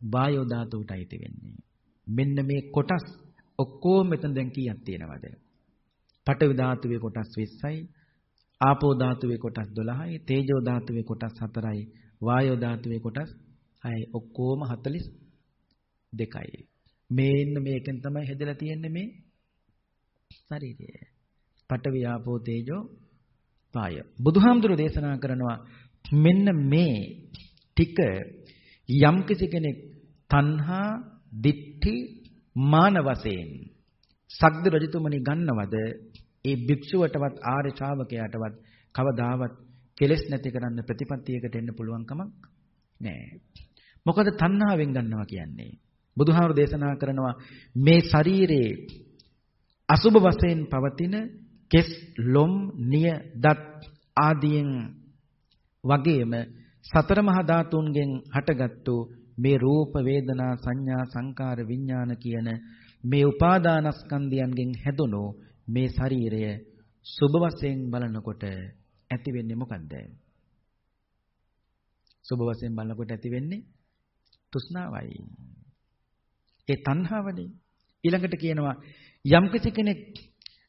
වායෝ ධාතුවට අයිති වෙන්නේ. මෙන්න මේ කොටස් ඔක්කොම මෙතන දැන් කීයක් තියෙනවද? පඨවි ධාතුවේ කොටස් 20යි, ආපෝ ධාතුවේ කොටස් 12යි, තේජෝ ධාතුවේ කොටස් 4යි, වායෝ ධාතුවේ කොටස් 6යි. ඔක්කොම 42යි. මේන්න මේකෙන් තමයි හැදලා තියෙන්නේ මේ ශරීරය. පඨවි ආපෝ තේජෝ පාය. බුදුහාමුදුරු දේශනා කරනවා මෙන්න මේ ටික යම් කෙනෙක් තණ්හා, දිට්ඨි, මාන වශයෙන් සග්ද රජතුමනි ගන්නවද ඒ භික්ෂුවටවත් ආර්ය ශ්‍රාවකයාටවත් කවදාවත් කෙලෙස් නැති කරන්න ප්‍රතිපත්තියකට එන්න පුළුවන් කමක් නැහැ. මොකද තණ්හාවෙන් ගන්නවා කියන්නේ. බුදුහාමුදුරු දේශනා කරනවා මේ ශරීරයේ අසුබ වශයෙන් පවතින කෙස් ලොම් නිය දත් ආදියෙන් වගේම සතර මහා ධාතුන්ගෙන් හටගත්තු මේ රූප වේදනා සංඥා සංකාර විඥාන කියන මේ උපාදානස්කන්ධයන්ගෙන් හැදුණු මේ ශරීරය සුබ වශයෙන් බලනකොට ඇති වෙන්නේ මොකද්ද? සුබ වශයෙන් බලනකොට ඇති වෙන්නේ තෘෂ්ණාවයි. ඒ තණ්හාවනේ. ඊළඟට කියනවා යම් කෙනෙක්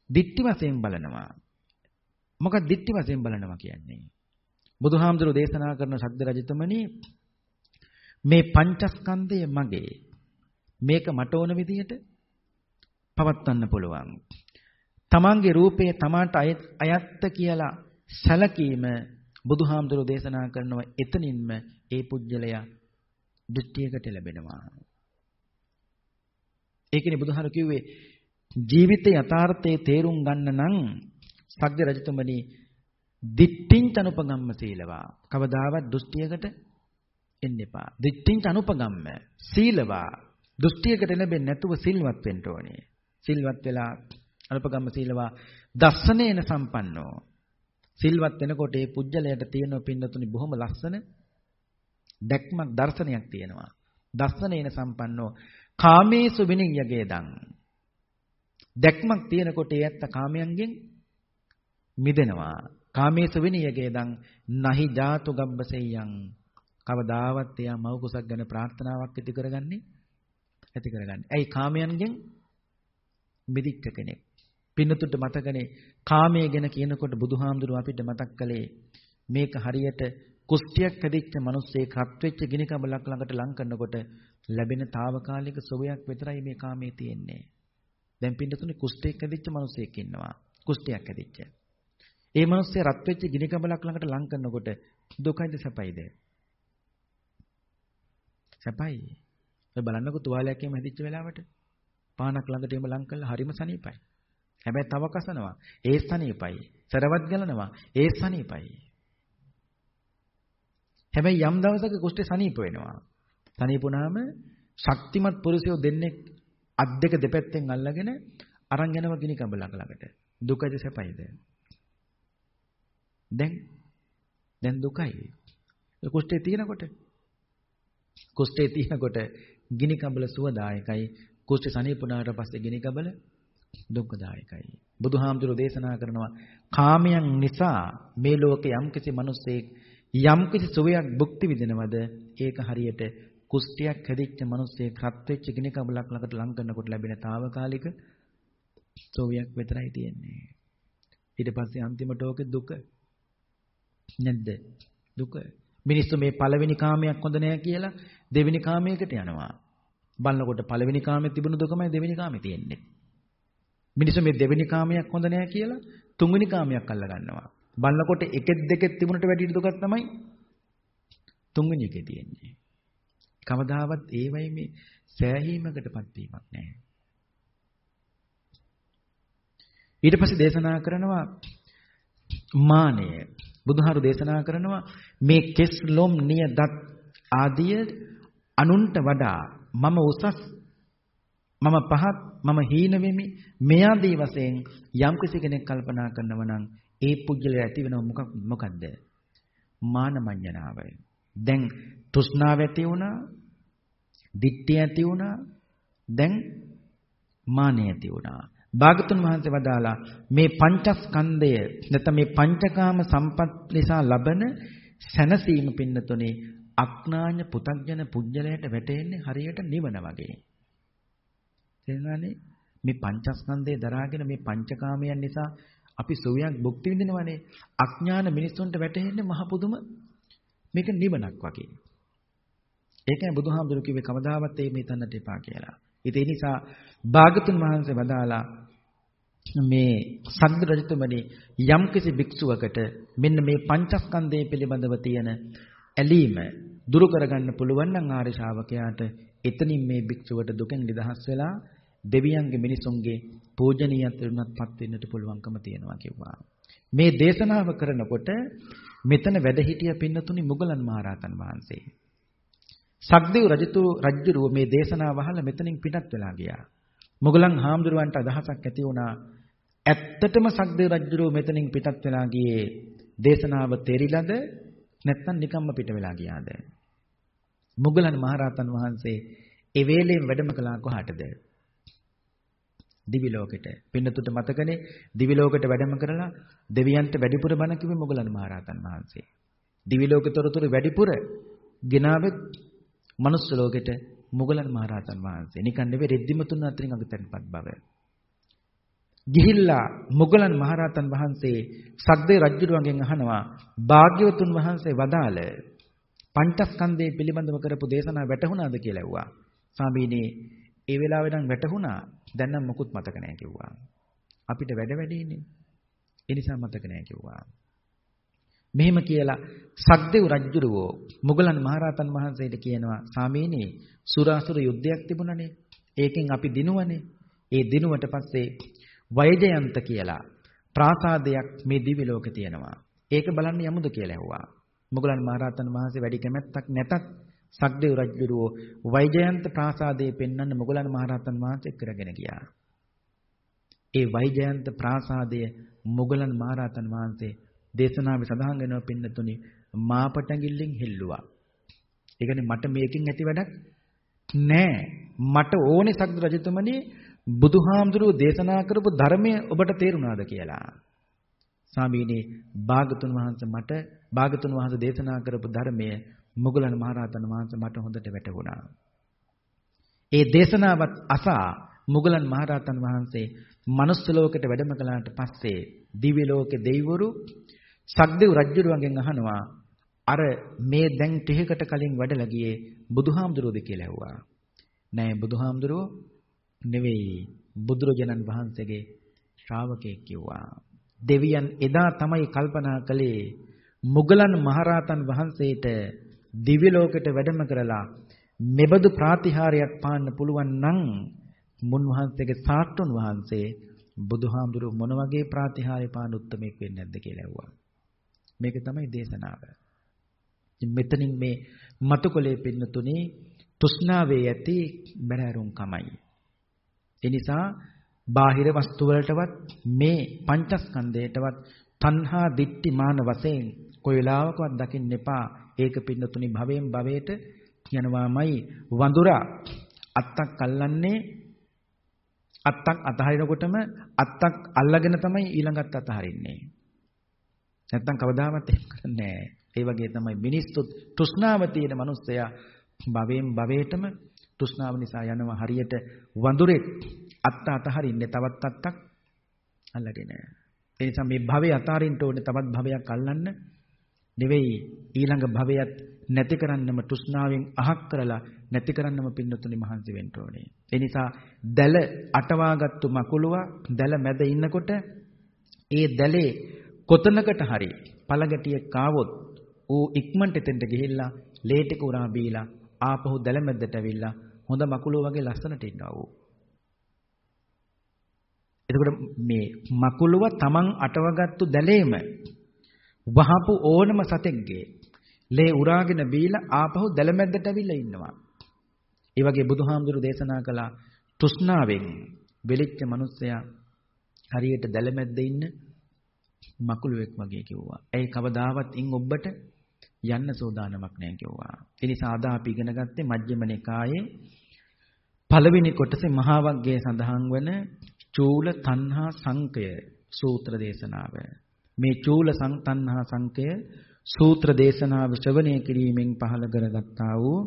දිට්ටි වශයෙන් බලනවා. මොකක්ද දිට්ටි වශයෙන් බලනවා කියන්නේ? බුදුහාමුදුරෝ දේශනා කරන සද්ද රජතුමනි මේ පංචස්කන්ධය මගේ. මේක මට ඕන විදිහට පවත්වන්න පුළුවන්. තමන්ගේ රූපය තමාට අයත්ත කියලා සැලකීම බුදුහාමුදුරෝ දේශනා කරනවා එතනින්ම ඒ පුජ්‍යලයා දෘෂ්ටියකට ලැබෙනවා. ඒකනේ බුදුහාර කිව්වේ ජීවිතේ යථාර්ථයේ තේරුම් ගන්න නම් සග්ග රජතුමනි දිට්ඨින් තනුපගම්ම සීලවා කවදාවත් දෘෂ්ටියකට එන්න එපා. දිට්ඨින් තනුපගම්ම සීලවා දෘෂ්ටියකට ලැබෙන්නේ නැතුව සිල්වත් වෙන්න ඕනේ. සිල්වත් වෙලා අනුපගම්ම සීලවා දස්සනේන සම්පන්නෝ සිල්වත් වෙනකොට ඒ පුජ්‍යලයට තියෙන පින්නතුනි බොහොම ලස්සන දැක්මක් දර්ශනයක් තියෙනවා. දස්සනේන සම්පන්නෝ කාමේසු විනියගේදං දැක්මක් තියෙනකොට ඒ ඇත්ත කාමයන්ගෙන් මිදෙනවා. කාමේසු විනියගේදං නහි ජාතු ගබ්බසෙයං කවදාවත් එයා මව කුසක් ගැන ප්‍රාර්ථනාවක් ඇති කරගන්නේ ඇති කරගන්නේ. ඇයි කාමයන්ගෙන් මිදිච්ච කෙනෙක්. පින්නතුට මතකනේ කාමයේ ගැන කියනකොට බුදුහාමුදුරුව අපිට මතක් කළේ මේක හරියට කුෂ්ටියක් හැදිච්ච මිනිස්සෙක් රත් වෙච්ච ගිනි කබලක් ළඟට ලං කරනකොට ලැබෙන తాවකාලික සුවයක් විතරයි මේ කාමයේ තියෙන්නේ. දැන් පින්නතුනේ කුෂ්ටියක් හැදිච්ච මිනිස්සෙක් ඉන්නවා. කුෂ්ටියක් හැදිච්ච. ඒ මිනිස්සේ රත් වෙච්ච ගිනි කබලක් ළඟට ලං කරනකොට දුකයිද සැපයිද? සැපයි. ඔය බලන්නකෝ තුවාලයක් එහෙම හැදිච්ච වෙලාවට පානක් ළඟට එහෙම ලං කළා හරිම සනීපයි. හැබැයි තව කසනවා. ඒ සනීපයි. සරවත් ගලනවා. ඒ සනීපයි. හැබැයි යම් දවසක කුෂ්ඨේ සනීප වෙනවා. සනීපුණාම ශක්තිමත් පුරුෂයෝ දෙන්නේ අත් දෙක දෙපැත්තෙන් අල්ලගෙන අරන් යනවා ගිනි කඹලක ළඟට. දුකද සැපයිද? දැන් දැන් දුකයි. කුෂ්ඨේ තියෙනකොට කුෂ්ඨේ තියෙනකොට ගිනි කඹල සුවදායකයි. කුෂ්ඨ සනීපුණාට පස්සේ ගිනි කඹල දුක්ඛදායකයි. බුදුහාමුදුරෝ දේශනා කරනවා කාමයන් නිසා මේ ලෝකේ යම්කිසි මිනිස්සෙක් යම්කිසි සුවයක් භුක්ති විඳිනවද ඒක හරියට කුෂ්ටියක් හැදිච්ච මිනිස්සෙක් රත් වෙච්ච කෙනෙක් අබලක් ළඟට ලං කරනකොට ලැබෙන తాවකාලික සුවයක් විතරයි තියෙන්නේ. ඊට පස්සේ අන්තිමට ඕකේ දුක නැද්ද? දුක. මිනිස්සු මේ පළවෙනි කාමයක් හොඳ නෑ කියලා දෙවෙනි කාමයකට යනවා. බලනකොට පළවෙනි කාමයේ තිබුණු දුකමයි දෙවෙනි කාමේ තියෙන්නේ. මිනිස්සු මේ දෙවෙනි කාමයක් හොඳ නෑ කියලා තුන්වෙනි කාමයක් අල්ල ගන්නවා. බලනකොට එකෙත් දෙකෙත් තිබුණට වැඩි දුකක් තමයි තුන්වෙනි එකේ තියෙන්නේ. කවදාවත් ඒවයි මේ සෑහීමකටපත් වීමක් නැහැ. ඊට පස්සේ දේශනා කරනවා මානය. බුදුහාරු දේශනා කරනවා මේ කෙස් ලොම් නිය දත් ආදිය අනුන්ට වඩා මම උසස් මම පහත් මම හීන වෙමි මෙයාදී වශයෙන් යම් කෙනෙක් කල්පනා කරනවා නම් ඒ පුජ්‍යලයට ඇති වෙනව මොකක් මොකද්ද? මානමඤ්ඤණාව දැන් තෘෂ්ණාව ඇති වුණා දිට්ඨිය ඇති වුණා දැන් මානෙ ඇති වුණා. භාගතුන් වහන්සේ වදාලා මේ පංචස්කන්ධය නැත්නම් මේ පංචකාම සම්පත් නිසා ලබන සැනසීම පින්නතුනේ අඥාඤ්‍ය පුතග්ජන පුජ්‍යලයට වැටෙන්නේ හරියට නිවන වගේ. තේරුණානේ? මේ පංචස්කන්ධය දරාගෙන මේ පංචකාමයන් නිසා අපි සුවයක් භුක්ති විඳිනවනේ. අඥාන මිනිස්සුන්ට වැටහෙන්නේ මහ පුදුම මේක නිවනක් වගේ. ඒකයි බුදුහාමුදුරු කිව්වේ කවදාවත් ඒ මෙතනට එපා කියලා. ඉතින් ඒ නිසා භාගතුන් වහන්සේ වදාලා මේ සග්ග රජතුමනි යම්කිසි භික්ෂුවකට මෙන්න මේ පංචස්කන්ධය පිළිබඳව තියෙන ඇලීම දුරු කරගන්න පුළුවන් නම් ආර්ය ශාවකයාට එතනින් මේ භික්ෂුවට දුකෙන් නිදහස් වෙලා දෙවියන්ගේ මිනිසුන්ගේ පූජනීයත්වයටපත් වෙන්නට පුළුවන්කම තියෙනවා කිව්වා. මේ දේශනාව කරනකොට මෙතන වැඩ හිටිය පින්නතුනි මුගලන් මහරහතන් වහන්සේ. සක්දේව් රජතු රජුරුව මේ දේශනාව අහලා මෙතනින් පිටත් වෙලා ගියා. මුගලන් හාමුදුරුවන්ට අදහසක් ඇති වුණා ඇත්තටම සක්දේව් රජුරුව මෙතනින් පිටත් වෙලා ගියේ දේශනාව තේරිලාද නැත්නම් නිකම්ම පිට වෙලා ගියාද? මුගලන් මහරහතන් වහන්සේ ඒ වේලෙන් වැඩම කළා කොහාටද? දිවි ලෝකෙට. පින්නතුට මතකනේ දිවි ලෝකෙට වැඩම කරලා දෙවියන්ට වැඩිපුර බණ කිව්වේ මොගලන් මහරහතන් වහන්සේ. දිවි ලෝකතරතුරු වැඩිපුර ගෙනාවෙත් මනුස්ස ලෝකෙට මොගලන් මහරහතන් වහන්සේ. නිකන් නෙවෙයි රෙද්දිමතුන් අතරින් අගතන්පත් බව. ගිහිල්ලා මොගලන් මහරහතන් වහන්සේ සග්දේ රජුරුවන්ගෙන් අහනවා භාග්‍යවතුන් වහන්සේ වදාළ පංචස්කන්ධය පිළිබඳව කරපු දේශනාව වැටහුණාද කියලා ඇහුවා. ස්වාමීනි ඒ වෙලාවේ නම් වැටහුණා. දැන් නම් මොකුත් මතක නැහැ කිව්වා. අපිට වැඩ වැඩිනේ. ඒ නිසා මතක නැහැ කිව්වා. මෙහෙම කියලා සක්දෙව් රජුරවෝ මුගලන් මහරහතන් වහන්සේට කියනවා සාමීනි සුරාසුර යුද්ධයක් තිබුණනේ. ඒකෙන් අපි දිනුවනේ. ඒ දිනුවට පස්සේ වෛජයන්ත කියලා ප්‍රාසාදයක් මේ දිවි ලෝකේ තියෙනවා. ඒක බලන්න යමුද කියලා ඇහුවා. මුගලන් මහරහතන් වහන්සේ වැඩි කැමැත්තක් නැතත් සක්දේව් රජුරෝ වෛජයන්ත ප්‍රාසාදයේ පෙන්වන්න මොගලන් මහරහතන් වහන්සේ කරගෙන ගියා. ඒ වෛජයන්ත ප්‍රාසාදය මොගලන් මහරහතන් වහන්සේ දේශනාවේ සඳහන් වෙනවා පින්නතුනි මාපටඟිල්ලෙන් හෙල්ලුවා. ඒ කියන්නේ මට මේකෙන් ඇති වැඩක් නෑ. මට ඕනේ සක්ද රජතුමනි බුදුහාමුදුරුවෝ දේශනා කරපු ධර්මය ඔබට තේරුණාද කියලා. ස්වාමීනි භාගතුන් වහන්සේ මට භාගතුන් වහන්සේ දේශනා කරපු ධර්මය මුගලන් මහරහතන් වහන්සේ මට හොඳට වැටහුණා. ඒ දේශනාවත් අසා මුගලන් මහරහතන් වහන්සේ මනුස්ස ලෝකෙට වැඩම කළාට පස්සේ දිව්‍ය ලෝකේ දෙවිවරු සක්දෙව් රජුරුවන්ගෙන් අහනවා අර මේ දැන් ටිකකට කලින් වැඩලා ගියේ බුදුහාමුදුරුවෝද කියලා ඇහුවා. නෑ බුදුහාමුදුරුවෝ නෙවෙයි බුදුරජාණන් වහන්සේගේ ශ්‍රාවකයෙක් කිව්වා. දෙවියන් එදා තමයි කල්පනා කළේ මුගලන් මහරහතන් වහන්සේට දිව්‍ය ලෝකෙට වැඩම කරලා මෙබඳු ප්‍රාතිහාරයක් පාන්න පුළුවන් නම් මුන්වහන්සේගේ සාට්ටුන් වහන්සේ බුදුහාමුදුරුවෝ මොන වගේ ප්‍රාතිහාරය පාන උත්මයෙක් වෙන්නේ නැද්ද කියලා ඇහුවා. මේක තමයි දේශනාව. මෙතනින් මේ මතුකොලේ පින්නතුනේ තෘෂ්ණාවේ ඇති බැරෑරුම්කමයි. ඒ නිසා බාහිර වස්තු වලටවත් මේ පංචස්කන්ධයටවත් තණ්හා දිට්ටි මාන වශයෙන් කොයි වෙලාවකවත් දකින්න එපා. ඒක පින්නතුනි භවයෙන් භවයට යනවාමයි වඳුරා අත්තක් අල්ලන්නේ අත්තක් අතහරිනකොටම අත්තක් අල්ලගෙන තමයි ඊළඟත් අතහරින්නේ. නැත්තම් කවදාවත් එහෙම කරන්නේ නැහැ. ඒ වගේ තමයි මිනිස්සුත් තෘෂ්ණාව තියෙන මිනිස්සයා භවයෙන් භවයටම තෘෂ්ණාව නිසා යනවා හරියට වඳුරෙක් අත්ත අතහරින්නේ තවත් අත්තක් අල්ලගෙන. ඒ නිසා මේ භවය අතාරින්න ඕනේ තවත් භවයක් අල්ලන්න නෙවෙයි ඊළඟ භවයත් නැති කරන්නම තෘෂ්ණාවෙන් අහක් කරලා නැති කරන්නම පින්නතුනි මහන්සි වෙන්න ඕනේ. ඒ නිසා දැල අටවාගත්තු මකුලුව දැල මැද ඉන්නකොට ඒ දැලේ කොතනකට හරි පළගැටියෙක් ආවොත් ඌ ඉක්මනට එතෙන්ට ගිහිල්ලා ලේ ටික උරා බීලා ආපහු දැල මැද්දට ඇවිල්ලා හොඳ මකුලුව වගේ ලස්සනට ඉන්නවා ඌ. එතකොට මේ මකුලුව තමන් අටවගත්තු දැලේම වහපු ඕනම සතෙක්ගේ ලේ උරාගෙන බීලා ආපහු දැලමැද්දට ඇවිල්ලා ඉන්නවා. ඒ වගේ බුදුහාමුදුරු දේශනා කළා තෘෂ්ණාවෙන් වෙලිච්ච මිනිස්සයා හරියට දැලමැද්ද ඉන්න මකුළුවෙක් වගේ කිව්වා. ඒ කවදාවත් ඉන් ඔබට යන්න සෝදානමක් නැහැ කිව්වා. ඒ නිසා අද අපි ඉගෙන ගත්තේ මජ්ක්‍ධිම නිකායේ පළවෙනි කොටසේ මහා වග්ගයේ සඳහන් වන චූල තණ්හා සංකය සූත්‍ර දේශනාව. මේ චූල සංතණ්හා සංකය සූත්‍ර දේශනාව ශ්‍රවණය කිරීමෙන් පහළ කරගත්තා වූ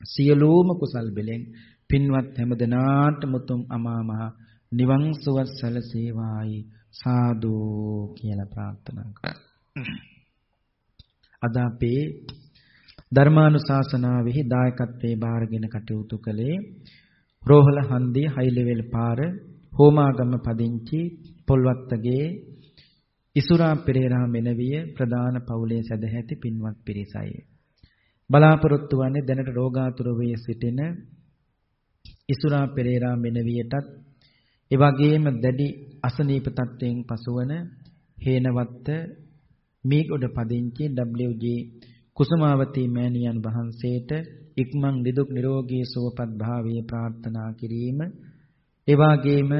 සියලුම කුසල් බෙලෙන් පින්වත් හැමදෙනාට මුතුම් අමා මහ නිවන් සුව සැලසේවායි සාදු කියලා ප්‍රාර්ථනා කරා. අද අපේ ධර්මානුශාසනාවෙහි දායකත්වයේ බාරගෙන කටයුතු කළේ රෝහල හන්දිය හයි ලෙවල් පාර හෝමාගම පදිංචි පොල්වත්තගේ ඉසුරා පෙරේරා මෙනවිය ප්‍රධාන පවුලේ සැදැහැති පින්වත් පිරිසයි. බලාපොරොත්තු වන්නේ දැනට රෝගාතුර වේ සිටින ඉසුරා පෙරේරා මෙනවියටත් ඒ වගේම දැඩි අසනීප තත්ත්වයෙන් පසුවන හේනවත්ත මීගොඩ පදිංචි WG කුසමාවතී මෑණියන් වහන්සේට ඉක්මන් නිදුක් නිරෝගී සුවපත් භාවයේ ප්‍රාර්ථනා කිරීම ඒ වගේම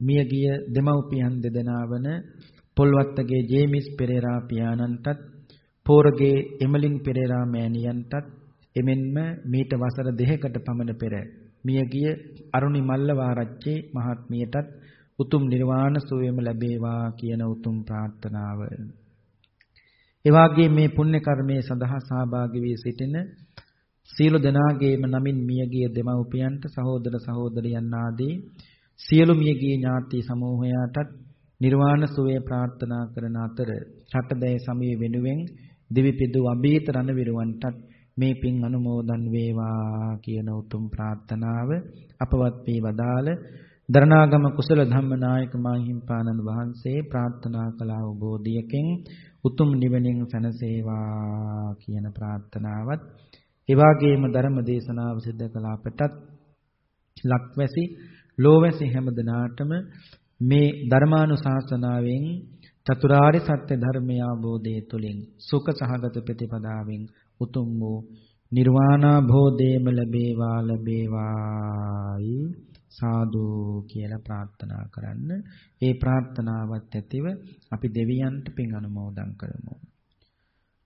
මියගිය දෙමව්පියන් දෙදෙනා වන පොල්වත්තගේ ජේමිස් පෙරේරා පියාණන්ටත් පෝරගේ එමලින් පෙරේරා මෑණියන්ටත් එමෙන්ම මීට වසර දෙකකට පමණ පෙර මියගිය අරුණි මල්ලවාරච්චි මහත්මියටත් උතුම් නිර්වාණ සුවයම ලැබේවා කියන උතුම් ප්‍රාර්ථනාව. එවාගේ මේ පුණ්‍ය කර්මයේ සඳහා සහභාගී වී සිටින සියලු දෙනාගේම නමින් මියගිය දෙමව්පියන්ට සහෝදර සහෝදරියන් ආදී සියලු මියගිය ඥාති සමූහයාටත් නිර්වාණ සුවය ප්‍රාර්ථනා කරන අතර රටදැයි සමයේ වෙනුවෙන් දිවිපිදු අභීත රණවිරුවන්ටත් මේ පින් අනුමෝදන් වේවා කියන උතුම් ප්‍රාර්ථනාව අපවත් වී වදාළ දරණාගම කුසල ධම්මනායක මාහිම්පාණන් වහන්සේ ප්‍රාර්ථනා කළ අවබෝධයකින් උතුම් නිවනින් සැනසේවා කියන ප්‍රාර්ථනාවත් ඒ වගේම ධර්ම දේශනාව සිද්ධ කළ අපටත් ලක්වැසි ලෝවැසි හැම දිනාටම මේ ධර්මානුශාසනාවෙන් චතුරාර්ය සත්‍ය ධර්මය අවබෝධය තුළින් සුඛ සහගත ප්‍රතිපදාවෙන් උතුම් වූ නිර්වාණාභෝධයම ලැබේවා ලැබේවායි සාදු කියලා ප්‍රාර්ථනා කරන්න. ඒ ප්‍රාර්ථනාවත් ඇතිව අපි දෙවියන්ට පින් අනුමෝදන් කරමු.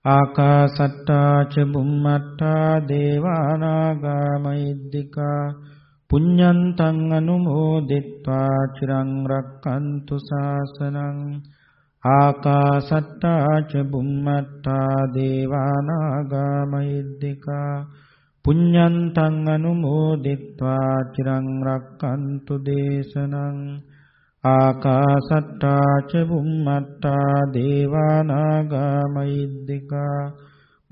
ආකාසට්ටා ච බුම්මට්ටා දේවානාගා මහිද්దికා පුඤ්ඤන්තං අනුමෝදිත්වා චිරං රක්칸තු සාසනං ආකාසත්තා ච බුම්මත්තා දේවානාගා මහිද්దికා පුඤ්ඤන්තං අනුමෝදිත්වා චිරං රක්칸තු දේශනං ආකාසට්ටා ච බුම්මට්ටා දේවානාගා මහිද්దికා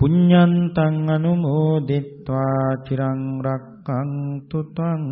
පුඤ්ඤන්තං අනුමෝදිත්වා චිරං රක් 칸තු තං